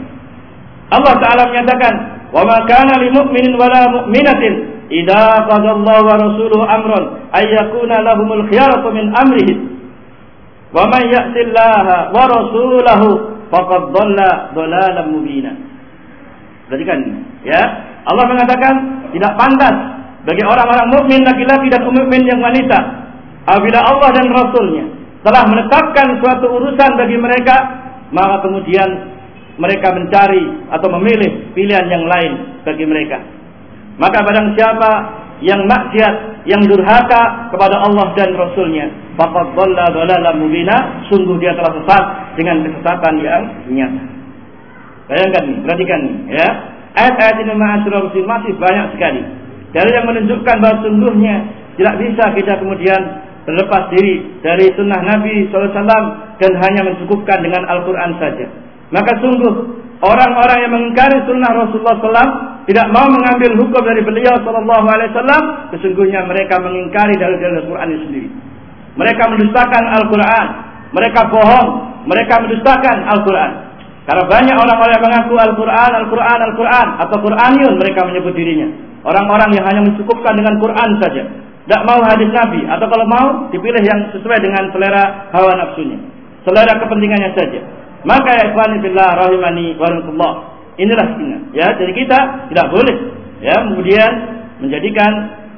S1: Allah Ta'ala menyatakan, "Wa ma kana lil mu'minin wala mu'minatin idza qadallahu wa rasuluhu amran ay yakuna lahumul khiyaratu min amrihim. Wa man wa rasulahu faqad dhalla dhalalan mubina." Perhatikan ya. Allah mengatakan tidak pantas bagi orang-orang mukmin laki-laki dan mukmin yang wanita apabila Allah dan Rasulnya telah menetapkan suatu urusan bagi mereka maka kemudian mereka mencari atau memilih pilihan yang lain bagi mereka maka barang siapa yang maksiat yang durhaka kepada Allah dan Rasulnya faqad dhalla dhalalan mubina sungguh dia telah sesat dengan kesesatan yang nyata bayangkan nih perhatikan nih ya ayat-ayat ini masih banyak sekali dari yang menunjukkan bahwa sungguhnya tidak bisa kita kemudian terlepas diri dari sunnah Nabi SAW dan hanya mencukupkan dengan Al-Quran saja. Maka sungguh orang-orang yang mengingkari sunnah Rasulullah SAW tidak mau mengambil hukum dari beliau Wasallam, sesungguhnya mereka mengingkari dari Al-Quran itu sendiri. Mereka mendustakan Al-Quran, mereka bohong, mereka mendustakan Al-Quran. Karena banyak orang-orang yang mengaku Al-Quran, Al-Quran, Al-Quran atau Quraniun mereka menyebut dirinya. Orang-orang yang hanya mencukupkan dengan Quran saja. Tidak mau hadis Nabi. Atau kalau mau, dipilih yang sesuai dengan selera hawa nafsunya. Selera kepentingannya saja. Maka ya ikhwani billah rahimani warahmatullah. Inilah ingat. Ya, jadi kita tidak boleh ya kemudian menjadikan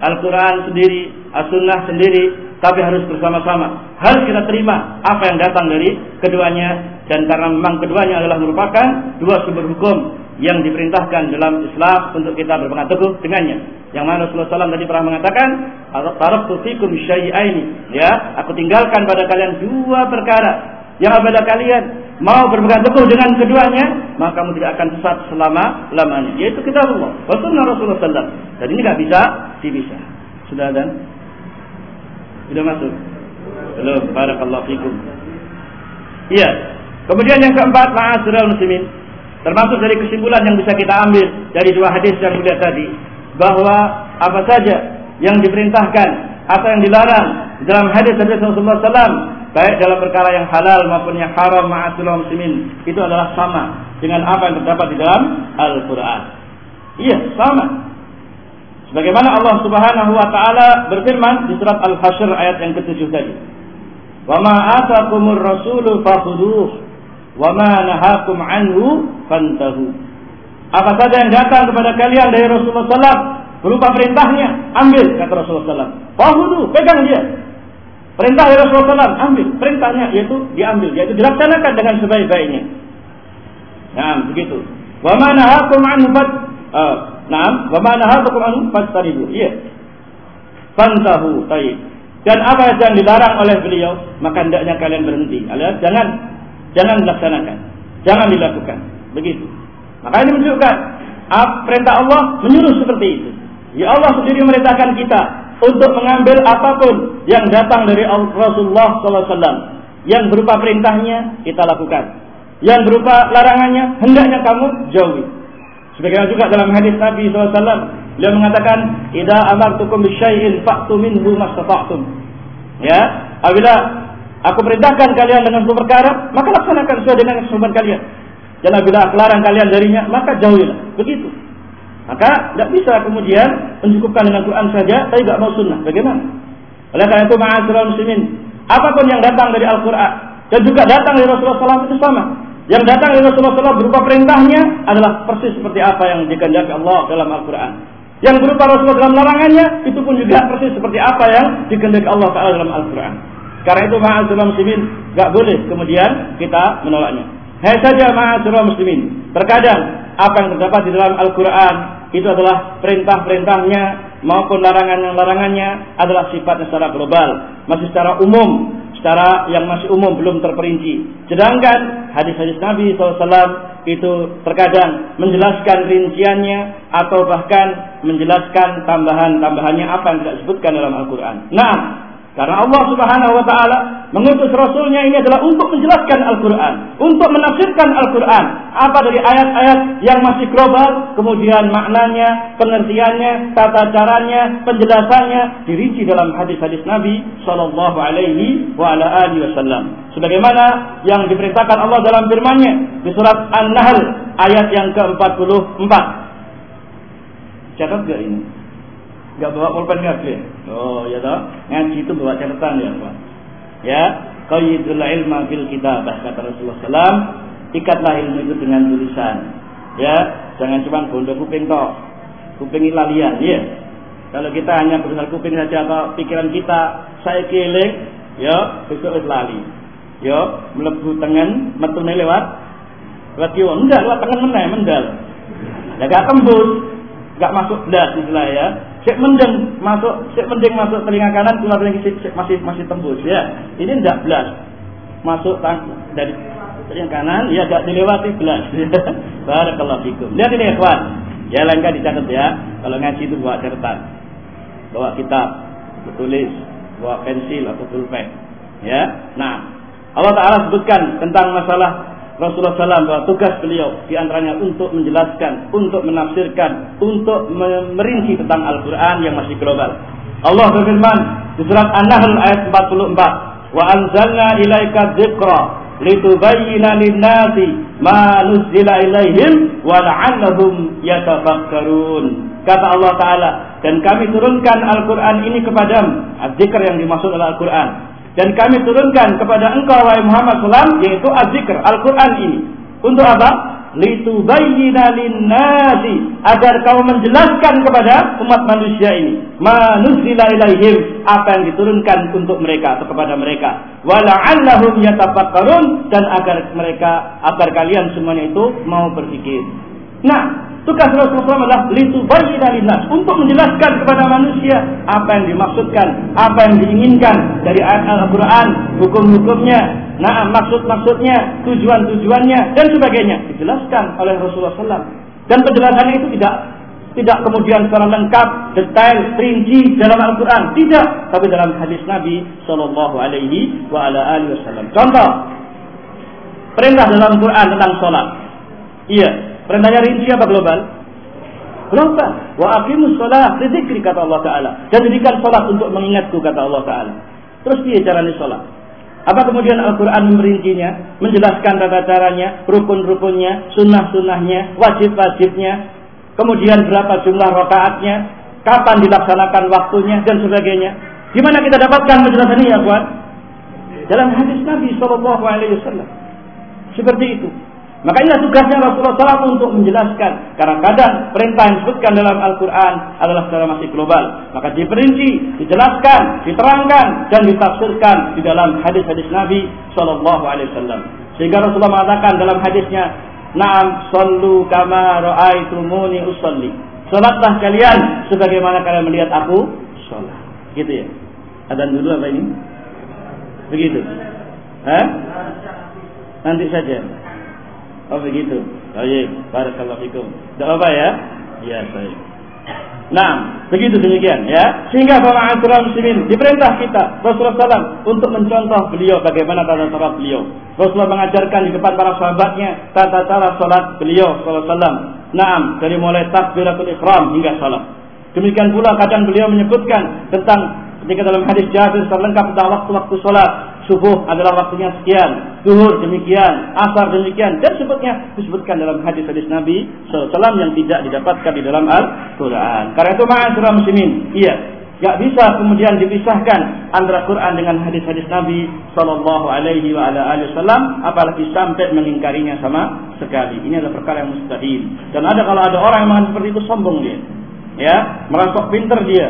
S1: Al-Quran sendiri, As-Sunnah sendiri, tapi harus bersama-sama. Harus kita terima apa yang datang dari keduanya dan karena memang keduanya adalah merupakan dua sumber hukum yang diperintahkan dalam Islam untuk kita berpegang teguh dengannya. Yang mana Rasulullah SAW tadi pernah mengatakan, "Taraktu fikum syai'aini." Ya, aku tinggalkan pada kalian dua perkara yang apabila kalian mau berpegang teguh dengan keduanya, maka kamu tidak akan sesat selama lamanya. Yaitu kita Allah, Rasulullah Rasulullah SAW. Dan ini nggak bisa dipisah. Sudah dan? Sudah masuk? Belum. Barakallahu fikum. Iya. Kemudian yang keempat, ma'asyiral muslimin. Termasuk dari kesimpulan yang bisa kita ambil dari dua hadis yang mulia tadi, bahwa apa saja yang diperintahkan atau yang dilarang dalam hadis-hadis Rasulullah SAW, baik dalam perkara yang halal maupun yang haram ma'asyiral muslimin, itu adalah sama dengan apa yang terdapat di dalam Al-Quran. Iya, sama. Sebagaimana Allah Subhanahu wa taala berfirman di surat Al-Hasyr ayat yang ke-7 tadi. Wa ma atakumur rasulu fakhudhuh wa ma nahakum anhu fantahu. Apa saja yang datang kepada kalian dari Rasulullah SAW berupa perintahnya, ambil kata Rasulullah SAW. Fakhudhu, pegang dia. Perintah dari Rasulullah SAW, ambil. Perintahnya yaitu diambil, yaitu dilaksanakan dengan sebaik-baiknya. Nah, begitu. Wa ma nahakum anhu fat uh, Nah, wa ma nahakum anhu fastaribu. Iya. Fantahu, tayyib. Dan apa yang dilarang oleh beliau, maka hendaknya kalian berhenti. Alias jangan jangan dilaksanakan, jangan dilakukan. Begitu. Maka ini menunjukkan perintah Allah menyuruh seperti itu. Ya Allah sendiri memerintahkan kita untuk mengambil apapun yang datang dari Rasulullah SAW. Yang berupa perintahnya kita lakukan. Yang berupa larangannya hendaknya kamu jauhi. Sebagaimana juga dalam hadis Nabi SAW Beliau mengatakan, "Idza amartukum bisyai'in fa'tu minhu mastata'tum." Ya, apabila aku perintahkan kalian dengan suatu perkara, maka laksanakan sesuai dengan kemampuan kalian. Dan apabila aku larang kalian darinya, maka jauhilah. Begitu. Maka tidak bisa kemudian mencukupkan dengan Quran saja, tapi tidak mau sunnah. Bagaimana? Oleh karena itu, ma'asyiral muslimin, apa pun yang datang dari Al-Quran dan juga datang dari Rasulullah SAW itu sama. Yang datang dari Rasulullah SAW berupa perintahnya adalah persis seperti apa yang dikehendaki Allah dalam Al-Quran. Yang berupa Rasulullah dalam larangannya itu pun juga persis seperti apa yang dikehendaki Allah Taala dalam Al-Qur'an. Karena itu ma'asyiral muslimin enggak boleh kemudian kita menolaknya. Hanya saja ma'asyiral muslimin. Terkadang apa yang terdapat di dalam Al-Qur'an itu adalah perintah-perintahnya maupun larangan-larangannya adalah sifatnya secara global, masih secara umum, secara yang masih umum belum terperinci. Sedangkan hadis-hadis Nabi SAW itu terkadang menjelaskan rinciannya atau bahkan menjelaskan tambahan-tambahannya apa yang tidak disebutkan dalam Al-Quran. Nah, karena Allah Subhanahu wa taala mengutus rasulnya ini adalah untuk menjelaskan Al-Qur'an, untuk menafsirkan Al-Qur'an. Apa dari ayat-ayat yang masih global, kemudian maknanya, pengertiannya, tata caranya, penjelasannya dirinci dalam hadis-hadis Nabi sallallahu alaihi wa ala alihi wasallam. Sebagaimana yang diperintahkan Allah dalam firman-Nya di surat An-Nahl ayat yang ke-44. Catat gak ini? Enggak bawa pulpen ngaji. Oh, ya toh. Ngaji itu bawa catatan ya, Pak. Ya, qayyidul ilma fil kitabah kata Rasulullah SAW. Ikatlah ilmu itu dengan tulisan. Ya, jangan cuma bondo kuping toh. Kuping lalian, ya. Kalau kita hanya berusaha kuping saja atau pikiran kita, saya kiling, ya, besok wis lali. Ya, melebu tengen, metune lewat lewat kiwa. Enggak, lewat tengen meneh, mendal. Ya gak tembus, gak masuk belas istilah ya Cek mendeng masuk, cek mendeng masuk telinga kanan, keluar lagi cek, masih masih tembus ya. Ini tidak belas. Masuk tang, dari telinga kanan, ya tidak dilewati belas. Barakallahu fikum. Lihat ini ikhwan. Ya langkah dicatat ya. Kalau ngaji itu bawa catatan. Bawa kitab, bertulis, bawa pensil atau pulpen. Ya. Nah, Allah Taala sebutkan tentang masalah Rasulullah SAW bahwa tugas beliau di antaranya untuk menjelaskan, untuk menafsirkan, untuk merinci tentang Al-Quran yang masih global. Allah berfirman di surat An-Nahl ayat 44, Wa anzalna ilaika dzikra litubayyana lin-nasi ma nuzila ilaihim wa la'allahum yatafakkarun. Kata Allah Taala, dan kami turunkan Al-Quran ini kepadamu. Adzikr yang dimaksud adalah Al-Quran dan kami turunkan kepada engkau wahai Muhammad SAW yaitu az-zikr Al-Qur'an ini. Untuk apa? Litubayyina lin-nasi agar kau menjelaskan kepada umat manusia ini manuzila ilaihim apa yang diturunkan untuk mereka atau kepada mereka wala'allahum yatafakkarun dan agar mereka agar kalian semuanya itu mau berpikir Nah, tugas Rasulullah SAW adalah litubayyina linnas untuk menjelaskan kepada manusia apa yang dimaksudkan, apa yang diinginkan dari ayat Al-Qur'an, hukum-hukumnya, nah maksud-maksudnya, tujuan-tujuannya dan sebagainya dijelaskan oleh Rasulullah SAW. Dan penjelasannya itu tidak tidak kemudian secara lengkap, detail, rinci dalam Al-Quran. Tidak. Tapi dalam hadis Nabi Sallallahu Alaihi Wasallam. Contoh. Perintah dalam Al-Quran tentang sholat. Iya. Perintahnya rinci apa global? Global. Wa aqimus sholat. Rizikri kata Allah Ta'ala. Dan jadikan sholat untuk mengingatku kata Allah Ta'ala. Terus dia caranya sholat. Apa kemudian Al-Quran memerincinya, menjelaskan tata caranya, rukun-rukunnya, sunnah-sunnahnya, wajib-wajibnya, kemudian berapa jumlah rokaatnya, kapan dilaksanakan waktunya dan sebagainya. Di mana kita dapatkan penjelasan ini ya kawan? Dalam hadis Nabi Shallallahu Alaihi Wasallam. Seperti itu. Makanya tugasnya Rasulullah SAW untuk menjelaskan. Karena kadang perintah yang disebutkan dalam Al-Quran adalah secara masih global. Maka diperinci, dijelaskan, diterangkan, dan ditafsirkan di dalam hadis-hadis Nabi Wasallam. Sehingga Rasulullah mengatakan dalam hadisnya, Naam sallu kama ra'aitumuni usalli. Salatlah kalian sebagaimana kalian melihat aku salat. Gitu ya. Ada dulu apa ini? Begitu. Hah? Nanti saja. Oh begitu. Baik, barakallahu fikum. Tidak apa ya? Iya, baik. Nah, begitu demikian ya. Sehingga para asra muslimin diperintah kita Rasulullah SAW untuk mencontoh beliau bagaimana tata cara beliau. Rasulullah mengajarkan di depan para sahabatnya tata cara salat beliau SAW. Naam, dari mulai takbiratul ikhram hingga salat. Demikian pula kadang beliau menyebutkan tentang ketika dalam hadis Jabir lengkap tentang waktu-waktu salat subuh adalah waktunya sekian, zuhur demikian, asar demikian, dan sebutnya disebutkan dalam hadis-hadis Nabi SAW yang tidak didapatkan di dalam Al-Quran. Karena itu ma'asyiral muslimin, iya, Gak bisa kemudian dipisahkan antara Quran dengan hadis-hadis Nabi Sallallahu Alaihi Wasallam, apalagi sampai mengingkarinya sama sekali. Ini adalah perkara yang mustahil. Dan ada kalau ada orang yang seperti itu sombong dia, ya, merasa pinter dia,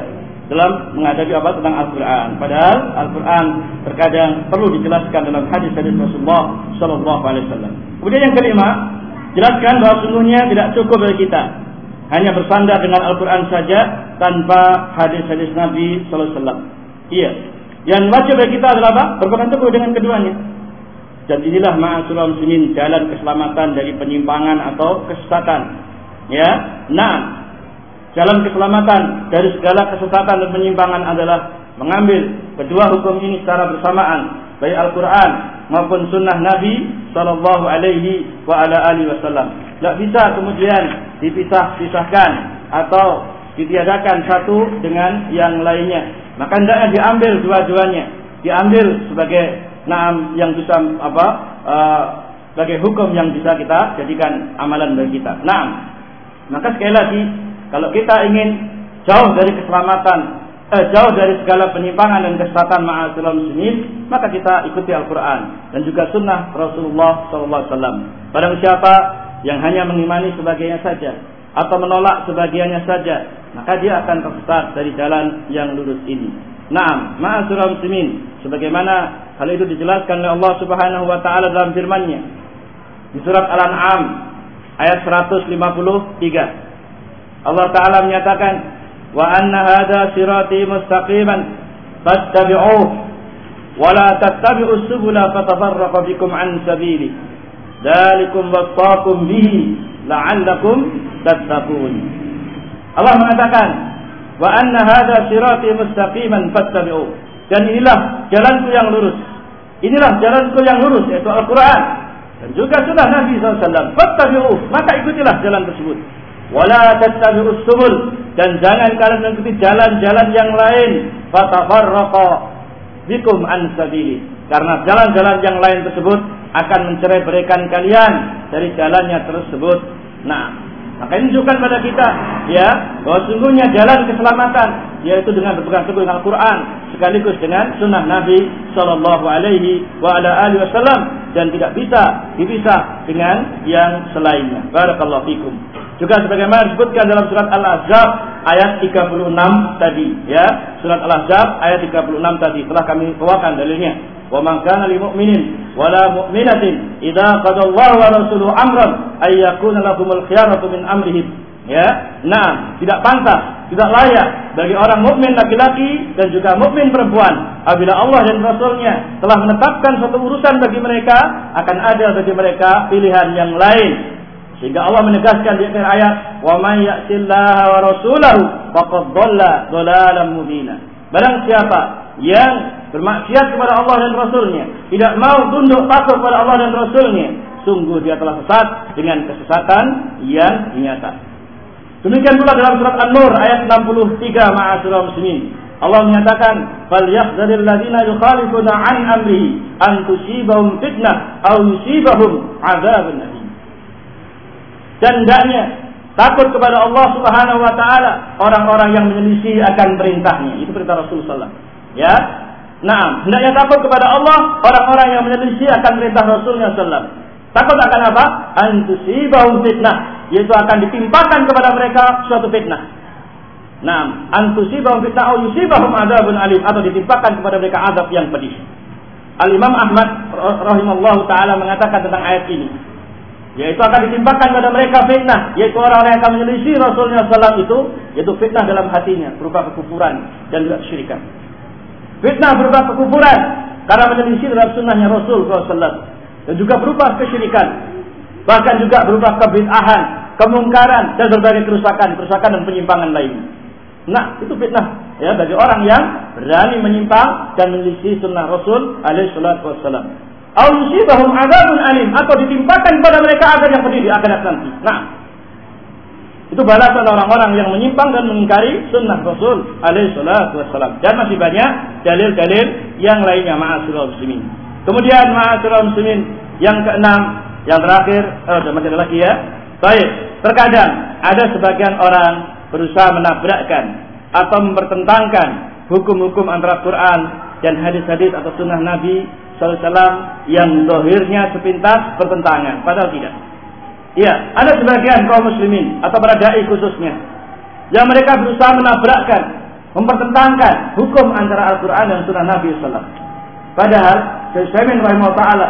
S1: dalam menghadapi apa tentang Al-Quran. Padahal Al-Quran terkadang perlu dijelaskan dalam hadis-hadis Rasulullah Shallallahu Alaihi Wasallam. Kemudian yang kelima, jelaskan bahwa sungguhnya tidak cukup bagi kita hanya bersandar dengan Al-Quran saja tanpa hadis-hadis Nabi Sallallahu Alaihi Wasallam. Iya, yang wajib bagi kita adalah apa? Berpegang teguh dengan keduanya. Dan inilah ma'asul muslimin jalan keselamatan dari penyimpangan atau kesesatan. Ya, nah Jalan keselamatan dari segala kesesatan dan penyimpangan adalah mengambil kedua hukum ini secara bersamaan, baik Al-Quran maupun Sunnah Nabi Sallallahu Alaihi wa ala alihi Wasallam. Tidak bisa kemudian dipisah-pisahkan atau ditiadakan satu dengan yang lainnya. Maka hendaknya diambil dua-duanya, diambil sebagai naam yang bisa apa uh, sebagai hukum yang bisa kita jadikan amalan bagi kita. Naam. Maka sekali lagi kalau kita ingin jauh dari keselamatan, eh, jauh dari segala penyimpangan dan kesesatan ma'asyiral muslimin, maka kita ikuti Al-Qur'an dan juga sunnah Rasulullah SAW. Barang siapa yang hanya mengimani sebagainya saja atau menolak sebagiannya saja, maka dia akan tersesat dari jalan yang lurus ini. Naam, ma'asyiral muslimin, sebagaimana hal itu dijelaskan oleh Allah Subhanahu wa taala dalam firman-Nya di surat Al-An'am ayat 153. Allah Ta'ala menyatakan wa anna hadha sirati mustaqiman fattabi'uh wa la tattabi'us subula fatafarraqa bikum an sabili. Dzalikum wasaqum bihi la'allakum tattaqun. Allah mengatakan wa anna hadha sirati mustaqiman fattabi'uh dan inilah jalanku yang lurus. Inilah jalanku yang lurus yaitu Al-Qur'an. Dan juga sunnah Nabi SAW fattabi'uh maka ikutilah jalan tersebut wala tattabi'us subul. Dan jangan kalian mengikuti jalan-jalan yang lain. Fatafarraqa bikum an sabili. Karena jalan-jalan yang lain tersebut akan mencerai berikan kalian dari jalannya tersebut. Nah maka ini juga pada kita ya bahwa sungguhnya jalan keselamatan yaitu dengan berpegang teguh dengan Al-Qur'an sekaligus dengan sunnah Nabi Shallallahu Alaihi wa ala alihi Wasallam dan tidak bisa dipisah dengan yang selainnya. Barakallahu fikum. Juga sebagaimana disebutkan dalam surat Al-Ahzab
S2: ayat 36 tadi ya. Surat Al-Ahzab ayat 36 tadi telah kami bawakan dalilnya. Lil mu'minin wala mu'minatin idza qada Allah wa rasuluhu amran ay yakuna lahumul khiyaratu min amrihim. Ya. Nah, tidak pantas, tidak layak bagi orang mukmin laki-laki dan juga mukmin perempuan apabila Allah dan Rasulnya telah menetapkan suatu urusan bagi mereka akan ada bagi mereka pilihan yang lain sehingga Allah menegaskan di akhir ayat, "Wa may ya'tillaha wa rasulahu faqad dhalla dhalalan mubina." Barang siapa yang bermaksiat kepada Allah dan Rasulnya, tidak mau tunduk patuh kepada Allah dan Rasulnya, sungguh dia telah sesat dengan kesesatan yang nyata. Demikian pula dalam surat An-Nur ayat 63 ma'asyiral muslimin. Allah menyatakan, "Falyahdharil ladzina yukhalifuna an amrihi an tusibahum fitnah aw yusibahum 'adzabun alim." dan hendaknya takut kepada Allah Subhanahu wa taala orang-orang yang menyelisih akan perintahnya. Itu perintah Rasulullah SAW. Ya. Nah, hendaknya takut kepada Allah orang-orang yang menyelisih akan perintah Rasulnya SAW. Takut akan apa? Antusibahum fitnah, yaitu akan ditimpakan kepada mereka suatu fitnah. Nah, antusibahum fitnah atau yusibahum adzabun alim atau ditimpakan kepada mereka azab yang pedih. Al Imam Ahmad rahimallahu taala mengatakan tentang ayat ini, yaitu akan ditimpakan pada mereka fitnah yaitu orang-orang yang akan menyelisih Rasulnya SAW itu yaitu fitnah dalam hatinya berupa kekufuran dan juga kesyirikan fitnah berupa kekufuran. Karena menyelisih dalam sunnahnya Rasul SAW dan juga berupa kesyirikan. Bahkan juga berupa kebid'ahan kemungkaran dan berbagai kerusakan kerusakan dan penyimpangan lain. Nah itu fitnah ya bagi orang yang berani menyimpang dan menyelisih sunnah Rasul alaihi wasallam Au yusibahum adzabun alim atau ditimpakan pada mereka azab yang pedih di akhirat nanti. Nah, itu balasan orang-orang yang menyimpang dan mengingkari sunnah Rasul alaihi salatu wassalam. Dan masih banyak dalil-dalil yang lainnya ma'asyiral muslimin. Kemudian ma'asyiral muslimin yang keenam, yang terakhir, oh, masih ada lagi ya. Baik, terkadang ada sebagian orang berusaha menabrakkan atau mempertentangkan hukum-hukum antara Quran dan hadis-hadis atau sunnah Nabi SAW yang dohirnya sepintas bertentangan, padahal tidak. Iya, ada sebagian kaum muslimin atau para dai khususnya yang mereka berusaha menabrakkan, mempertentangkan hukum antara Al-Quran dan Sunnah Nabi SAW. Padahal Syekh Syamin rahimahullah taala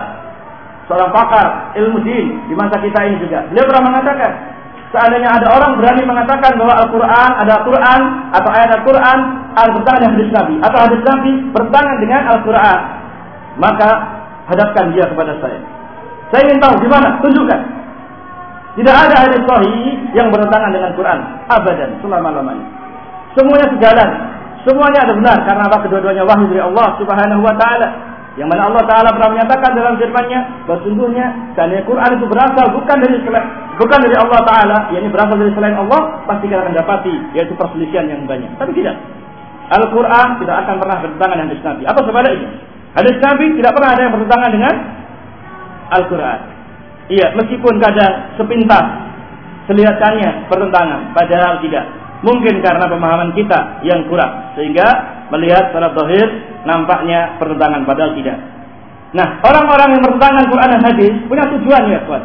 S2: seorang pakar ilmu din di masa kita ini juga. Beliau pernah mengatakan, seandainya ada orang berani mengatakan bahwa Al-Quran ada Al-Quran atau ayat Al-Quran al bertentangan dengan hadis Nabi atau hadis Nabi bertentangan dengan Al-Quran maka hadapkan dia kepada saya. Saya ingin tahu di mana, tunjukkan. Tidak ada hadis sahih yang bertentangan dengan Quran, abadan selama-lamanya. Semuanya sejalan, semuanya ada benar karena apa kedua-duanya wahyu dari Allah Subhanahu wa taala. Yang mana Allah Taala pernah menyatakan dalam firman-Nya bahwa sungguhnya karena Quran itu berasal bukan dari selain, bukan dari Allah Taala, yakni berasal dari selain Allah, pasti kita akan dapati yaitu perselisihan yang banyak. Tapi tidak. Al-Quran tidak akan pernah bertentangan dengan hadis Nabi. Apa sebaliknya? Hadis Nabi tidak pernah ada yang bertentangan dengan Al-Quran. Iya, meskipun kadang sepintas kelihatannya bertentangan, padahal tidak. Mungkin karena pemahaman kita yang kurang, sehingga melihat salat dohir nampaknya bertentangan, padahal tidak. Nah, orang-orang yang bertentangan Quran dan hadis punya tujuan ya, kawan.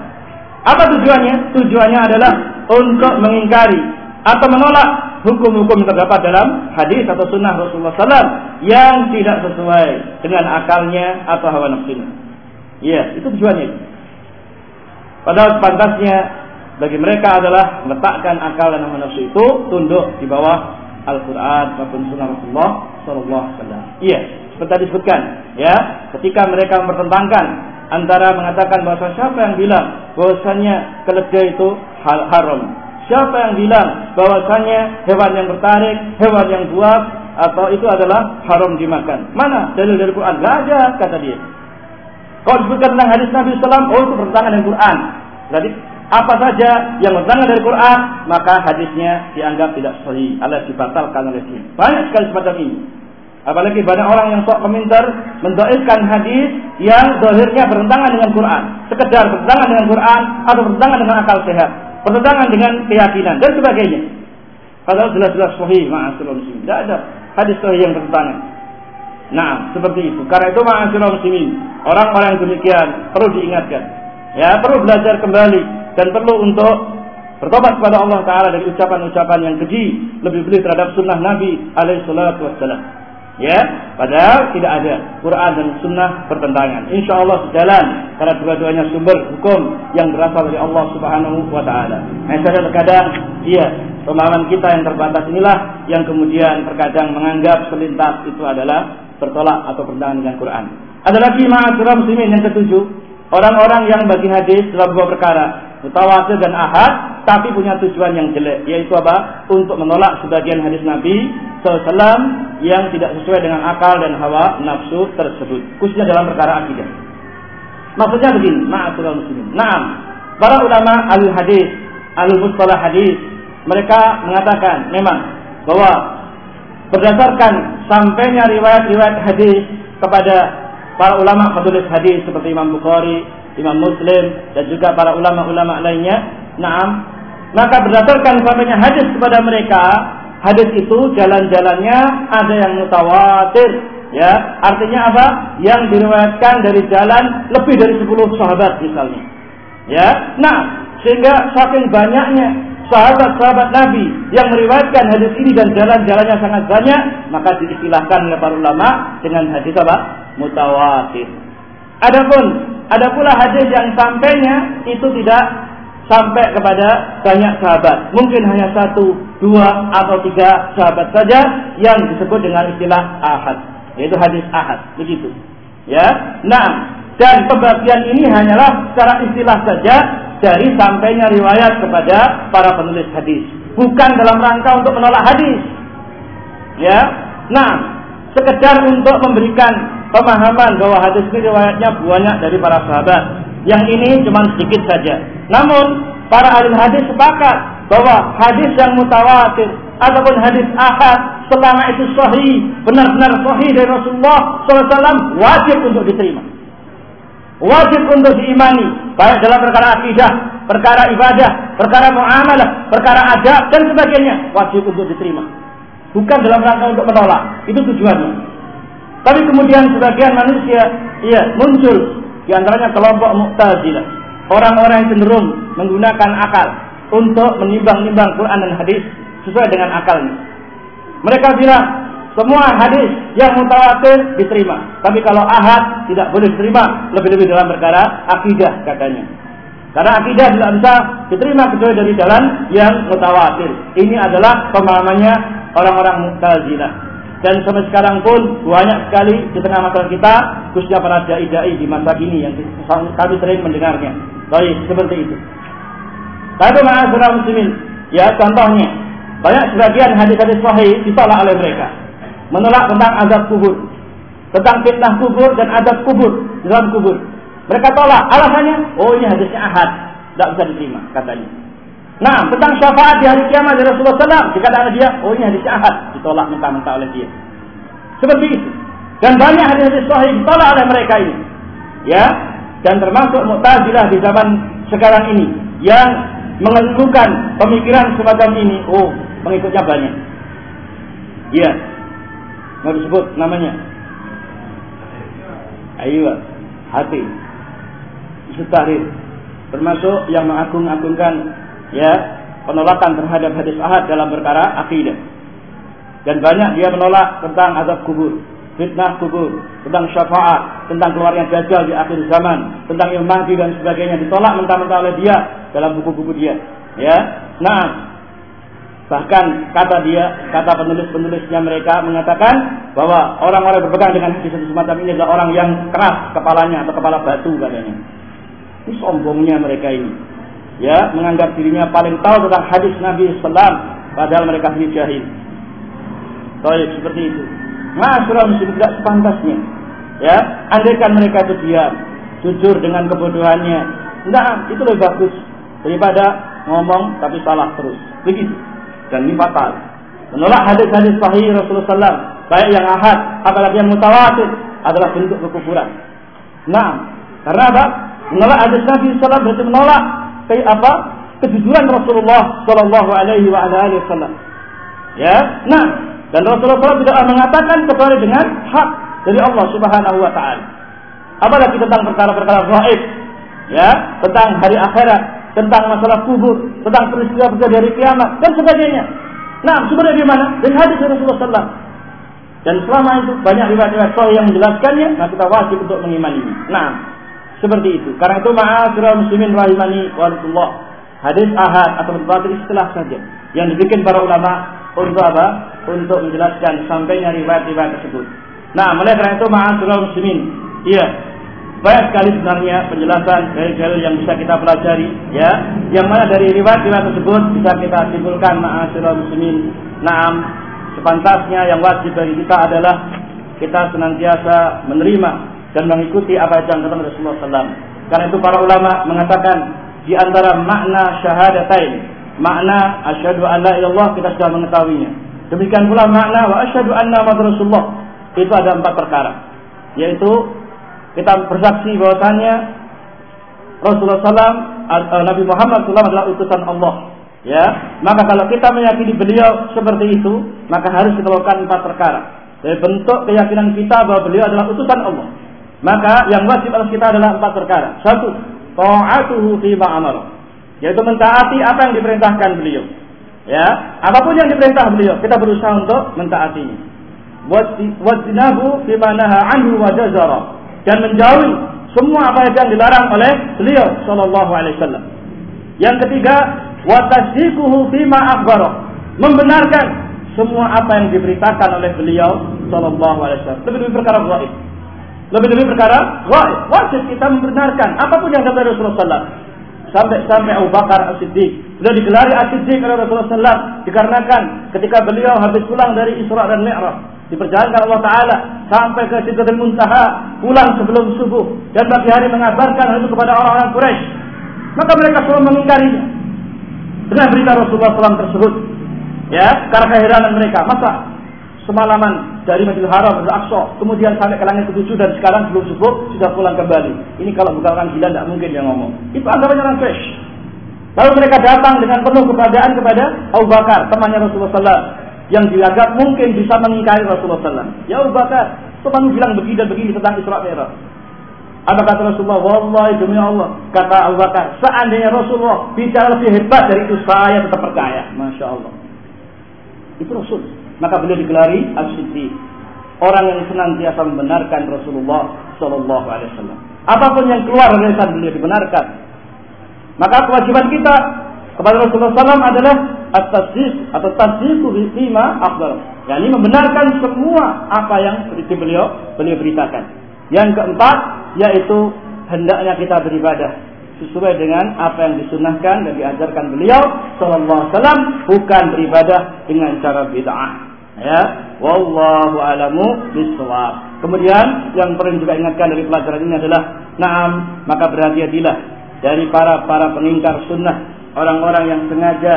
S2: Apa tujuannya? Tujuannya adalah untuk mengingkari atau menolak hukum-hukum terdapat dalam hadis atau sunnah Rasulullah SAW yang tidak sesuai dengan akalnya atau hawa nafsunya. Iya, itu tujuannya. Padahal pantasnya bagi mereka adalah meletakkan akal dan hawa nafsu itu tunduk di bawah Al-Quran maupun Sunnah Rasulullah Sallallahu Alaihi Wasallam. Iya, seperti tadi disebutkan, ya, ketika mereka mempertentangkan antara mengatakan bahwa siapa yang bilang bahwasanya keledai itu hal haram, Siapa yang bilang bahwasanya hewan yang bertarik, hewan yang buas atau itu adalah haram dimakan? Mana dalil dari Quran? Gak ada kata dia. Kalau disebutkan tentang hadis Nabi Sallam, oh itu bertentangan dengan Quran. Jadi apa saja yang bertentangan dari Quran, maka hadisnya dianggap tidak sahih, alias dibatalkan oleh dia. Banyak sekali semacam ini. Apalagi banyak orang yang sok komentar mendoakan hadis yang dohirnya bertentangan dengan Quran. Sekedar bertentangan dengan Quran atau bertentangan dengan akal sehat bertentangan dengan keyakinan dan sebagainya. Padahal jelas-jelas sahih muslimin. Tidak ada hadis sahih yang bertentangan. Nah, seperti itu. Karena itu ma'asyiral muslimin, orang-orang demikian perlu diingatkan. Ya, perlu belajar kembali dan perlu untuk bertobat kepada Allah Taala dari ucapan-ucapan yang keji, lebih beli terhadap sunnah Nabi alaihi salatu wassalam. Ya, padahal tidak ada Quran dan Sunnah bertentangan. Insya Allah sejalan karena dua-duanya sumber hukum yang berasal dari Allah Subhanahu Wa Taala. Nah, terkadang, iya, pemahaman kita yang terbatas inilah yang kemudian terkadang menganggap selintas itu adalah bertolak atau bertentangan dengan Quran. Ada lagi ma'asyiral muslimin yang ketujuh, orang-orang yang bagi hadis dalam dua perkara mutawatir dan ahad tapi punya tujuan yang jelek yaitu apa? Untuk menolak sebagian hadis Nabi SAW yang tidak sesuai dengan akal dan hawa nafsu tersebut khususnya dalam perkara akidah. Maksudnya begini ma'asyiral muslimin. Naam para ulama al hadis al mustalah hadis mereka mengatakan memang bahwa berdasarkan sampainya riwayat-riwayat hadis kepada para ulama penulis hadis seperti Imam Bukhari, Imam Muslim dan juga para ulama-ulama lainnya. Naam. Maka berdasarkan sampainya hadis kepada mereka, hadis itu jalan-jalannya ada yang mutawatir, ya. Artinya apa? Yang diriwayatkan dari jalan lebih dari 10 sahabat misalnya. Ya. Nah, sehingga saking banyaknya sahabat-sahabat Nabi yang meriwayatkan hadis ini dan jalan-jalannya sangat banyak, maka diistilahkan oleh para ulama dengan hadis apa? Mutawatir. Adapun ada pula hadis yang sampainya itu tidak sampai kepada banyak sahabat. Mungkin hanya satu, dua, atau tiga sahabat saja yang disebut dengan istilah ahad. Yaitu hadis ahad. Begitu. Ya. Nah, dan pembagian ini hanyalah secara istilah saja dari sampainya riwayat kepada para penulis hadis. Bukan dalam rangka untuk menolak hadis. Ya. Nah, sekedar untuk memberikan pemahaman bahwa hadis ini riwayatnya banyak dari para sahabat. Yang ini cuma sedikit saja. Namun para ahli hadis sepakat bahwa hadis yang mutawatir ataupun hadis ahad selama itu sahih, benar-benar sahih dari Rasulullah SAW wajib untuk diterima. Wajib untuk diimani baik dalam perkara akidah, perkara ibadah, perkara muamalah, perkara adab dan sebagainya wajib untuk diterima. Bukan dalam rangka untuk menolak. Itu tujuannya. Tapi kemudian sebagian manusia ya muncul di antaranya kelompok Mu'tazilah. Orang-orang yang cenderung menggunakan akal untuk menimbang-nimbang Quran dan hadis sesuai dengan akalnya. Mereka bilang semua hadis yang mutawatir diterima, tapi kalau ahad tidak boleh diterima, lebih-lebih dalam perkara akidah katanya. Karena akidah tidak bisa diterima kecuali dari jalan yang mutawatir. Ini adalah pemahamannya orang-orang Mu'tazilah. Dan sampai sekarang pun banyak sekali di tengah masyarakat kita, khususnya para dai-dai di masa kini yang kami sering mendengarnya. Baik, seperti itu. Tapi ma'asyiral muslimin, ya contohnya, banyak sebagian hadis-hadis sahih ditolak oleh mereka. Menolak tentang azab kubur, tentang fitnah kubur dan azab kubur dalam kubur. Mereka tolak. Alasannya, oh ini hadisnya ahad, tidak bisa diterima katanya. Nah, tentang syafaat di hari kiamat dari Rasulullah SAW, dikatakan dia, oh ini hadis ahad, ditolak mentah-mentah oleh dia. Seperti itu. Dan banyak hadis-hadis sahih ditolak oleh mereka ini. Ya, dan termasuk Mu'tazilah di zaman sekarang ini yang mengeluhkan pemikiran semacam ini, oh, pengikutnya banyak. Iya. Mau disebut namanya? Ayo, hati. Setahrir. Termasuk yang mengagung-agungkan ya penolakan terhadap hadis ahad dalam perkara akidah. Dan banyak dia menolak tentang azab kubur, fitnah kubur, tentang syafaat, tentang keluarnya dajjal di akhir zaman, tentang ilmu dan sebagainya ditolak mentah-mentah oleh dia dalam buku-buku dia. Ya. Nah, bahkan kata dia, kata penulis-penulisnya mereka mengatakan bahwa orang-orang berpegang dengan hadis semacam ini adalah orang yang keras kepalanya atau kepala batu katanya. Ini sombongnya mereka ini ya menganggap dirinya paling tahu tentang hadis Nabi Sallam padahal mereka sendiri jahil. Baik seperti itu. Masyarakat muslim tidak sepantasnya. Ya, andaikan mereka itu diam, jujur dengan kebodohannya. Nah, itu lebih bagus daripada ngomong tapi salah terus. Begitu. Dan ini fatal. Menolak hadis-hadis sahih Rasulullah SAW, baik yang ahad, apalagi yang mutawatir, adalah bentuk kekufuran. Nah, karena apa? Menolak hadis Nabi SAW berarti menolak kayak apa? Kejujuran Rasulullah Shallallahu Alaihi Wasallam. Ya, nah, dan Rasulullah SAW tidak mengatakan kecuali dengan hak dari Allah Subhanahu Wa Taala. Apalagi tentang perkara-perkara gaib, ya, tentang hari akhirat, tentang masalah kubur, tentang peristiwa-peristiwa dari kiamat dan sebagainya. Nah, sumbernya di mana? Dari hadis Rasulullah SAW. Dan selama itu banyak riwayat-riwayat yang menjelaskannya, nah kita wajib untuk mengimaninya. Nah, seperti itu. Karena itu ma'asyiral muslimin rahimani wa Hadis ahad atau mutawatir istilah saja yang dibikin para ulama untuk apa? Untuk menjelaskan sampainya riwayat-riwayat tersebut. Nah, mulai karena itu ma'asyiral muslimin. Iya, banyak sekali sebenarnya penjelasan dari dalil yang bisa kita pelajari ya yang mana dari riwayat-riwayat tersebut bisa kita simpulkan ma'asyiral muslimin na'am sepantasnya yang wajib bagi kita adalah kita senantiasa menerima dan mengikuti apa yang disampaikan Rasulullah SAW. Karena itu para ulama mengatakan di antara makna syahadatain, makna asyhadu an la ilallah kita sudah mengetahuinya. Demikian pula makna wa asyhadu anna Rasulullah. Itu ada empat perkara. Yaitu kita bersaksi bahwasanya Rasulullah SAW, Nabi Muhammad SAW adalah utusan Allah. Ya, maka kalau kita meyakini beliau seperti itu, maka harus kita empat perkara. Dari bentuk keyakinan kita bahwa beliau adalah utusan Allah. Maka yang wajib atas kita adalah empat perkara. Satu, ta'atuhu fi ma'amar. Yaitu mentaati apa yang diperintahkan beliau. Ya, apa pun yang diperintah beliau, kita berusaha untuk mentaatinya. Wajinahu fi anhu wa. Dan menjauhi semua apa yang dilarang oleh beliau sallallahu alaihi wasallam. Yang ketiga, wa tasdiquhu fi ma Membenarkan semua apa yang diberitakan oleh beliau sallallahu alaihi wasallam. Lebih-lebih perkara gaib. Lebih-lebih perkara wajib kita membenarkan apa pun yang kata Rasulullah SAW. Sampai-sampai Abu Bakar As-Siddiq. Beliau digelari As-Siddiq oleh Rasulullah. Dikarenakan ketika beliau habis pulang dari Isra dan Mi'raj. Diperjalankan Allah Ta'ala sampai ke Sidratul Muntaha. Pulang sebelum subuh. Dan pagi hari mengabarkan hal itu kepada orang-orang Quraisy. Maka mereka selalu mengingkarinya. Dengan berita Rasulullah SAW tersebut. Ya, karena keheranan mereka. Masa semalaman dari Masjidil Haram ke Aqsa, kemudian sampai ke langit ketujuh dan sekarang belum subuh sudah pulang kembali. Ini kalau bukan orang gila tidak mungkin dia ngomong. Itu anggapannya orang fresh. Lalu mereka datang dengan penuh kepadaan kepada Abu Bakar, temannya Rasulullah SAW, yang dianggap mungkin bisa mengingkari Rasulullah SAW. Ya Abu Bakar, temanmu bilang begini dan begini tentang Isra Mi'raj. Apa kata Rasulullah? Wallahi demi Allah. Kata Abu Bakar, seandainya Rasulullah bicara lebih hebat dari itu, saya tetap percaya. Masya Allah. Itu Rasul. Maka beliau digelari As-Siddiq. Orang yang senantiasa membenarkan Rasulullah Shallallahu Alaihi Wasallam. Apa pun yang keluar dari lisan beliau dibenarkan. Maka kewajiban kita kepada Rasulullah SAW adalah at-tasdiq atau tasdiqu bima akbar. Yani membenarkan semua apa yang beliau beliau beritakan. Yang keempat yaitu hendaknya kita beribadah sesuai dengan apa yang disunahkan dan diajarkan beliau sallallahu alaihi wasallam bukan beribadah dengan cara bid'ah ya wallahu alamu bisawab kemudian yang perlu juga ingatkan dari pelajaran ini adalah na'am maka berhati-hatilah dari para para pengingkar sunnah orang-orang yang sengaja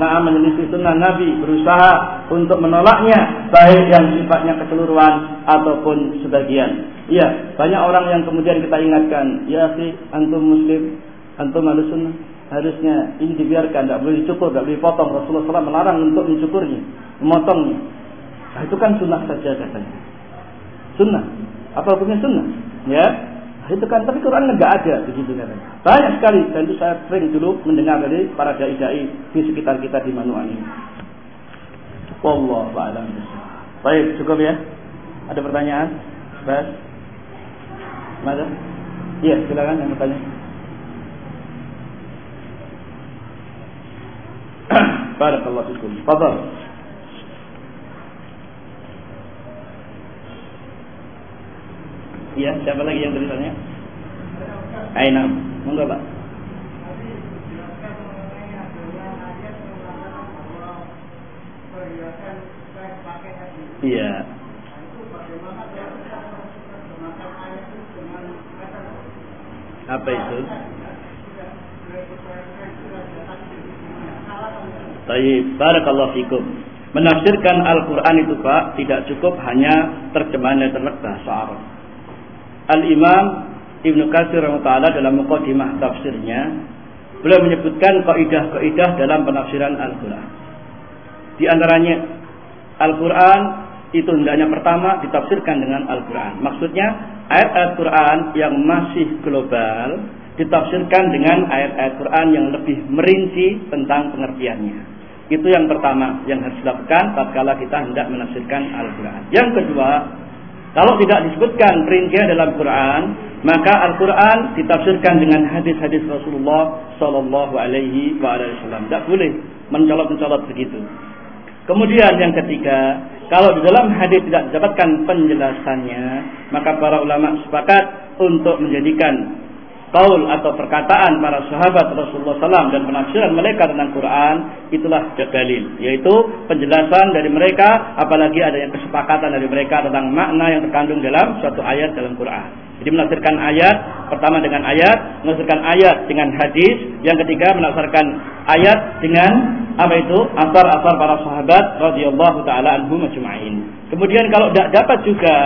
S2: na'am menyelisih sunnah Nabi berusaha untuk menolaknya baik yang sifatnya keseluruhan ataupun sebagian Iya, banyak orang yang kemudian kita ingatkan, ya sih antum muslim, antum ahli sunnah, harusnya ini dibiarkan, tidak boleh dicukur, tidak boleh dipotong. Rasulullah SAW melarang untuk mencukurnya, memotongnya. Nah, itu kan sunnah saja katanya. Sunnah. Apa hukumnya sunnah? Ya, nah, itu kan tapi Quran nggak ada begitu katanya. Banyak sekali dan itu saya sering dulu mendengar dari para dai-dai di sekitar kita di Manuan ini. Wallahu a'lam. Baik, cukup ya. Ada pertanyaan? Bas. Mana? Iya, silakan yang bertanya. Barakallahu fikum. Fadal. Iya, siapa lagi yang bertanya? Aina, monggo Pak. Iya. Apa itu? Baik, barakallahu fikum. Menafsirkan Al-Quran itu Pak tidak cukup hanya terjemahan yang terlek bahasa Arab. Al-Imam Ibnu Katsir taala dalam mukadimah tafsirnya beliau menyebutkan kaidah-kaidah dalam penafsiran Al-Quran. Di antaranya Al-Quran itu hendaknya pertama ditafsirkan dengan Al-Quran. Maksudnya ayat-ayat Quran yang masih global
S1: ditafsirkan dengan ayat-ayat Quran yang lebih merinci tentang pengertiannya. Itu yang pertama yang harus dilakukan tatkala kita hendak menafsirkan Al-Quran. Yang kedua, kalau tidak disebutkan perincian dalam Quran, maka Al-Quran ditafsirkan dengan hadis-hadis Rasulullah Sallallahu Alaihi Wasallam. Tidak boleh mencolot-mencolot begitu. Kemudian yang ketiga, kalau di dalam hadis tidak didapatkan penjelasannya, maka para ulama sepakat untuk menjadikan kaul atau perkataan para sahabat Rasulullah SAW dan penafsiran mereka tentang Quran itulah dalil yaitu penjelasan dari mereka apalagi ada yang kesepakatan dari mereka tentang makna yang terkandung dalam suatu ayat dalam Quran. Jadi menafsirkan ayat pertama dengan ayat menafsirkan ayat dengan hadis yang ketiga menafsirkan ayat dengan apa itu? Asar-asar para sahabat radhiyallahu taala anhum majma'in kemudian kalau tidak dapat juga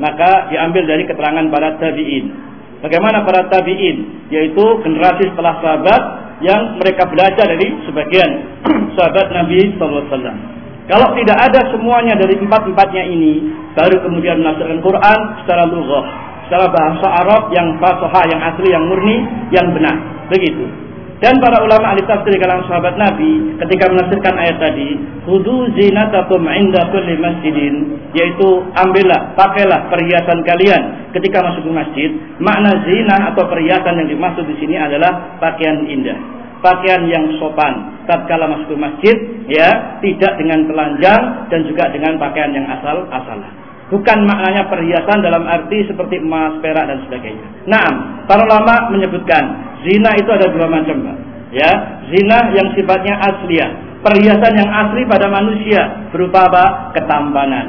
S1: maka diambil dari keterangan para tabi'in Bagaimana para tabi'in, yaitu generasi setelah sahabat yang mereka belajar dari sebagian sahabat Nabi SAW. Kalau tidak ada semuanya dari empat-empatnya ini, baru kemudian menafsirkan Quran secara lughah, secara bahasa Arab yang fasahah, yang asli, yang murni, yang benar. Begitu. Dan para ulama ahli tafsir kalangan sahabat Nabi ketika menafsirkan ayat tadi, "Khudu zinatakum 'inda kulli masjidin", yaitu ambillah, pakailah perhiasan kalian ketika masuk ke masjid. Makna zina atau perhiasan yang dimaksud di sini adalah pakaian indah, pakaian yang sopan tatkala masuk ke masjid, ya, tidak dengan telanjang dan juga dengan pakaian yang asal-asalan. Bukan maknanya perhiasan dalam arti seperti emas, perak dan sebagainya. Nah, para ulama menyebutkan zina itu ada dua macam, Pak. Ya, zina yang sifatnya asliah, perhiasan yang asli pada manusia berupa apa? Ketampanan,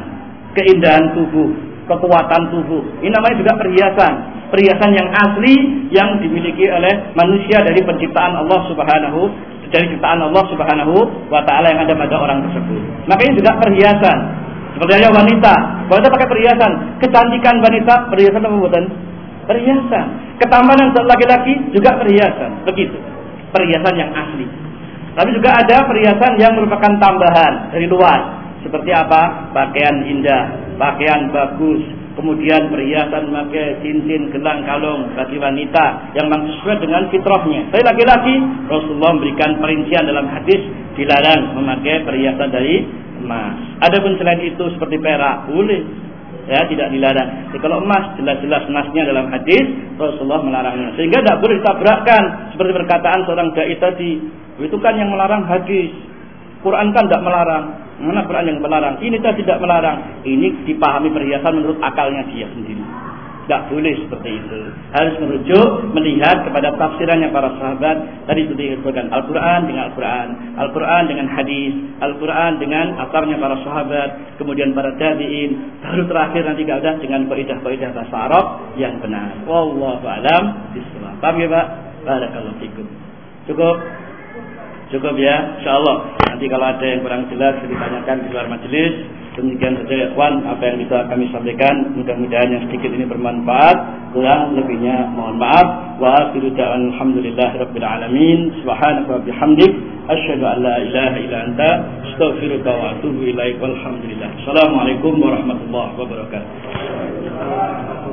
S1: keindahan tubuh, kekuatan tubuh. Ini namanya juga perhiasan. Perhiasan yang asli yang dimiliki oleh manusia dari penciptaan Allah Subhanahu dari ciptaan Allah Subhanahu wa taala yang ada pada orang tersebut. Makanya juga perhiasan. Seperti wanita, wanita pakai perhiasan. Kecantikan wanita, perhiasan apa bukan? Perhiasan. Ketampanan laki-laki juga perhiasan. Begitu. Perhiasan yang asli. Tapi juga ada perhiasan yang merupakan tambahan dari luar. Seperti apa? Pakaian indah, pakaian bagus, kemudian perhiasan pakai cincin, gelang, kalung bagi wanita yang sesuai dengan fitrahnya. Tapi laki-laki Rasulullah memberikan perincian dalam hadis dilarang memakai perhiasan dari emas. Adapun selain itu seperti perak boleh ya tidak dilarang. Jadi kalau emas jelas-jelas emasnya dalam hadis Rasulullah melarangnya. Sehingga tidak boleh ditabrakkan seperti perkataan seorang dai tadi. Itu kan yang melarang hadis. Quran kan tidak melarang. Mana Quran yang melarang? Ini tidak melarang. Ini dipahami perhiasan menurut akalnya dia sendiri. Tidak boleh seperti itu. Harus merujuk, melihat kepada tafsirannya para sahabat. Tadi sudah disebutkan Al-Quran dengan Al-Quran. Al-Quran dengan hadis. Al-Quran dengan asarnya para sahabat. Kemudian para tabi'in. Baru terakhir nanti ada dengan kaidah-kaidah bahasa Arab yang benar. Wallahu a'lam bishawab. Paham ya Pak? Barakallahu fikum. Cukup? Cukup ya, insya Allah. Nanti kalau ada yang kurang jelas ditanyakan di luar majelis. Demikian saja ya kawan apa yang bisa kami sampaikan. Mudah-mudahan yang sedikit ini bermanfaat. Kurang lebihnya mohon maaf. Wa akhiru da'an alhamdulillahirabbil alamin. Subhanaka wa bihamdik an la ilaha anta. Walhamdulillah. Assalamualaikum warahmatullahi wabarakatuh.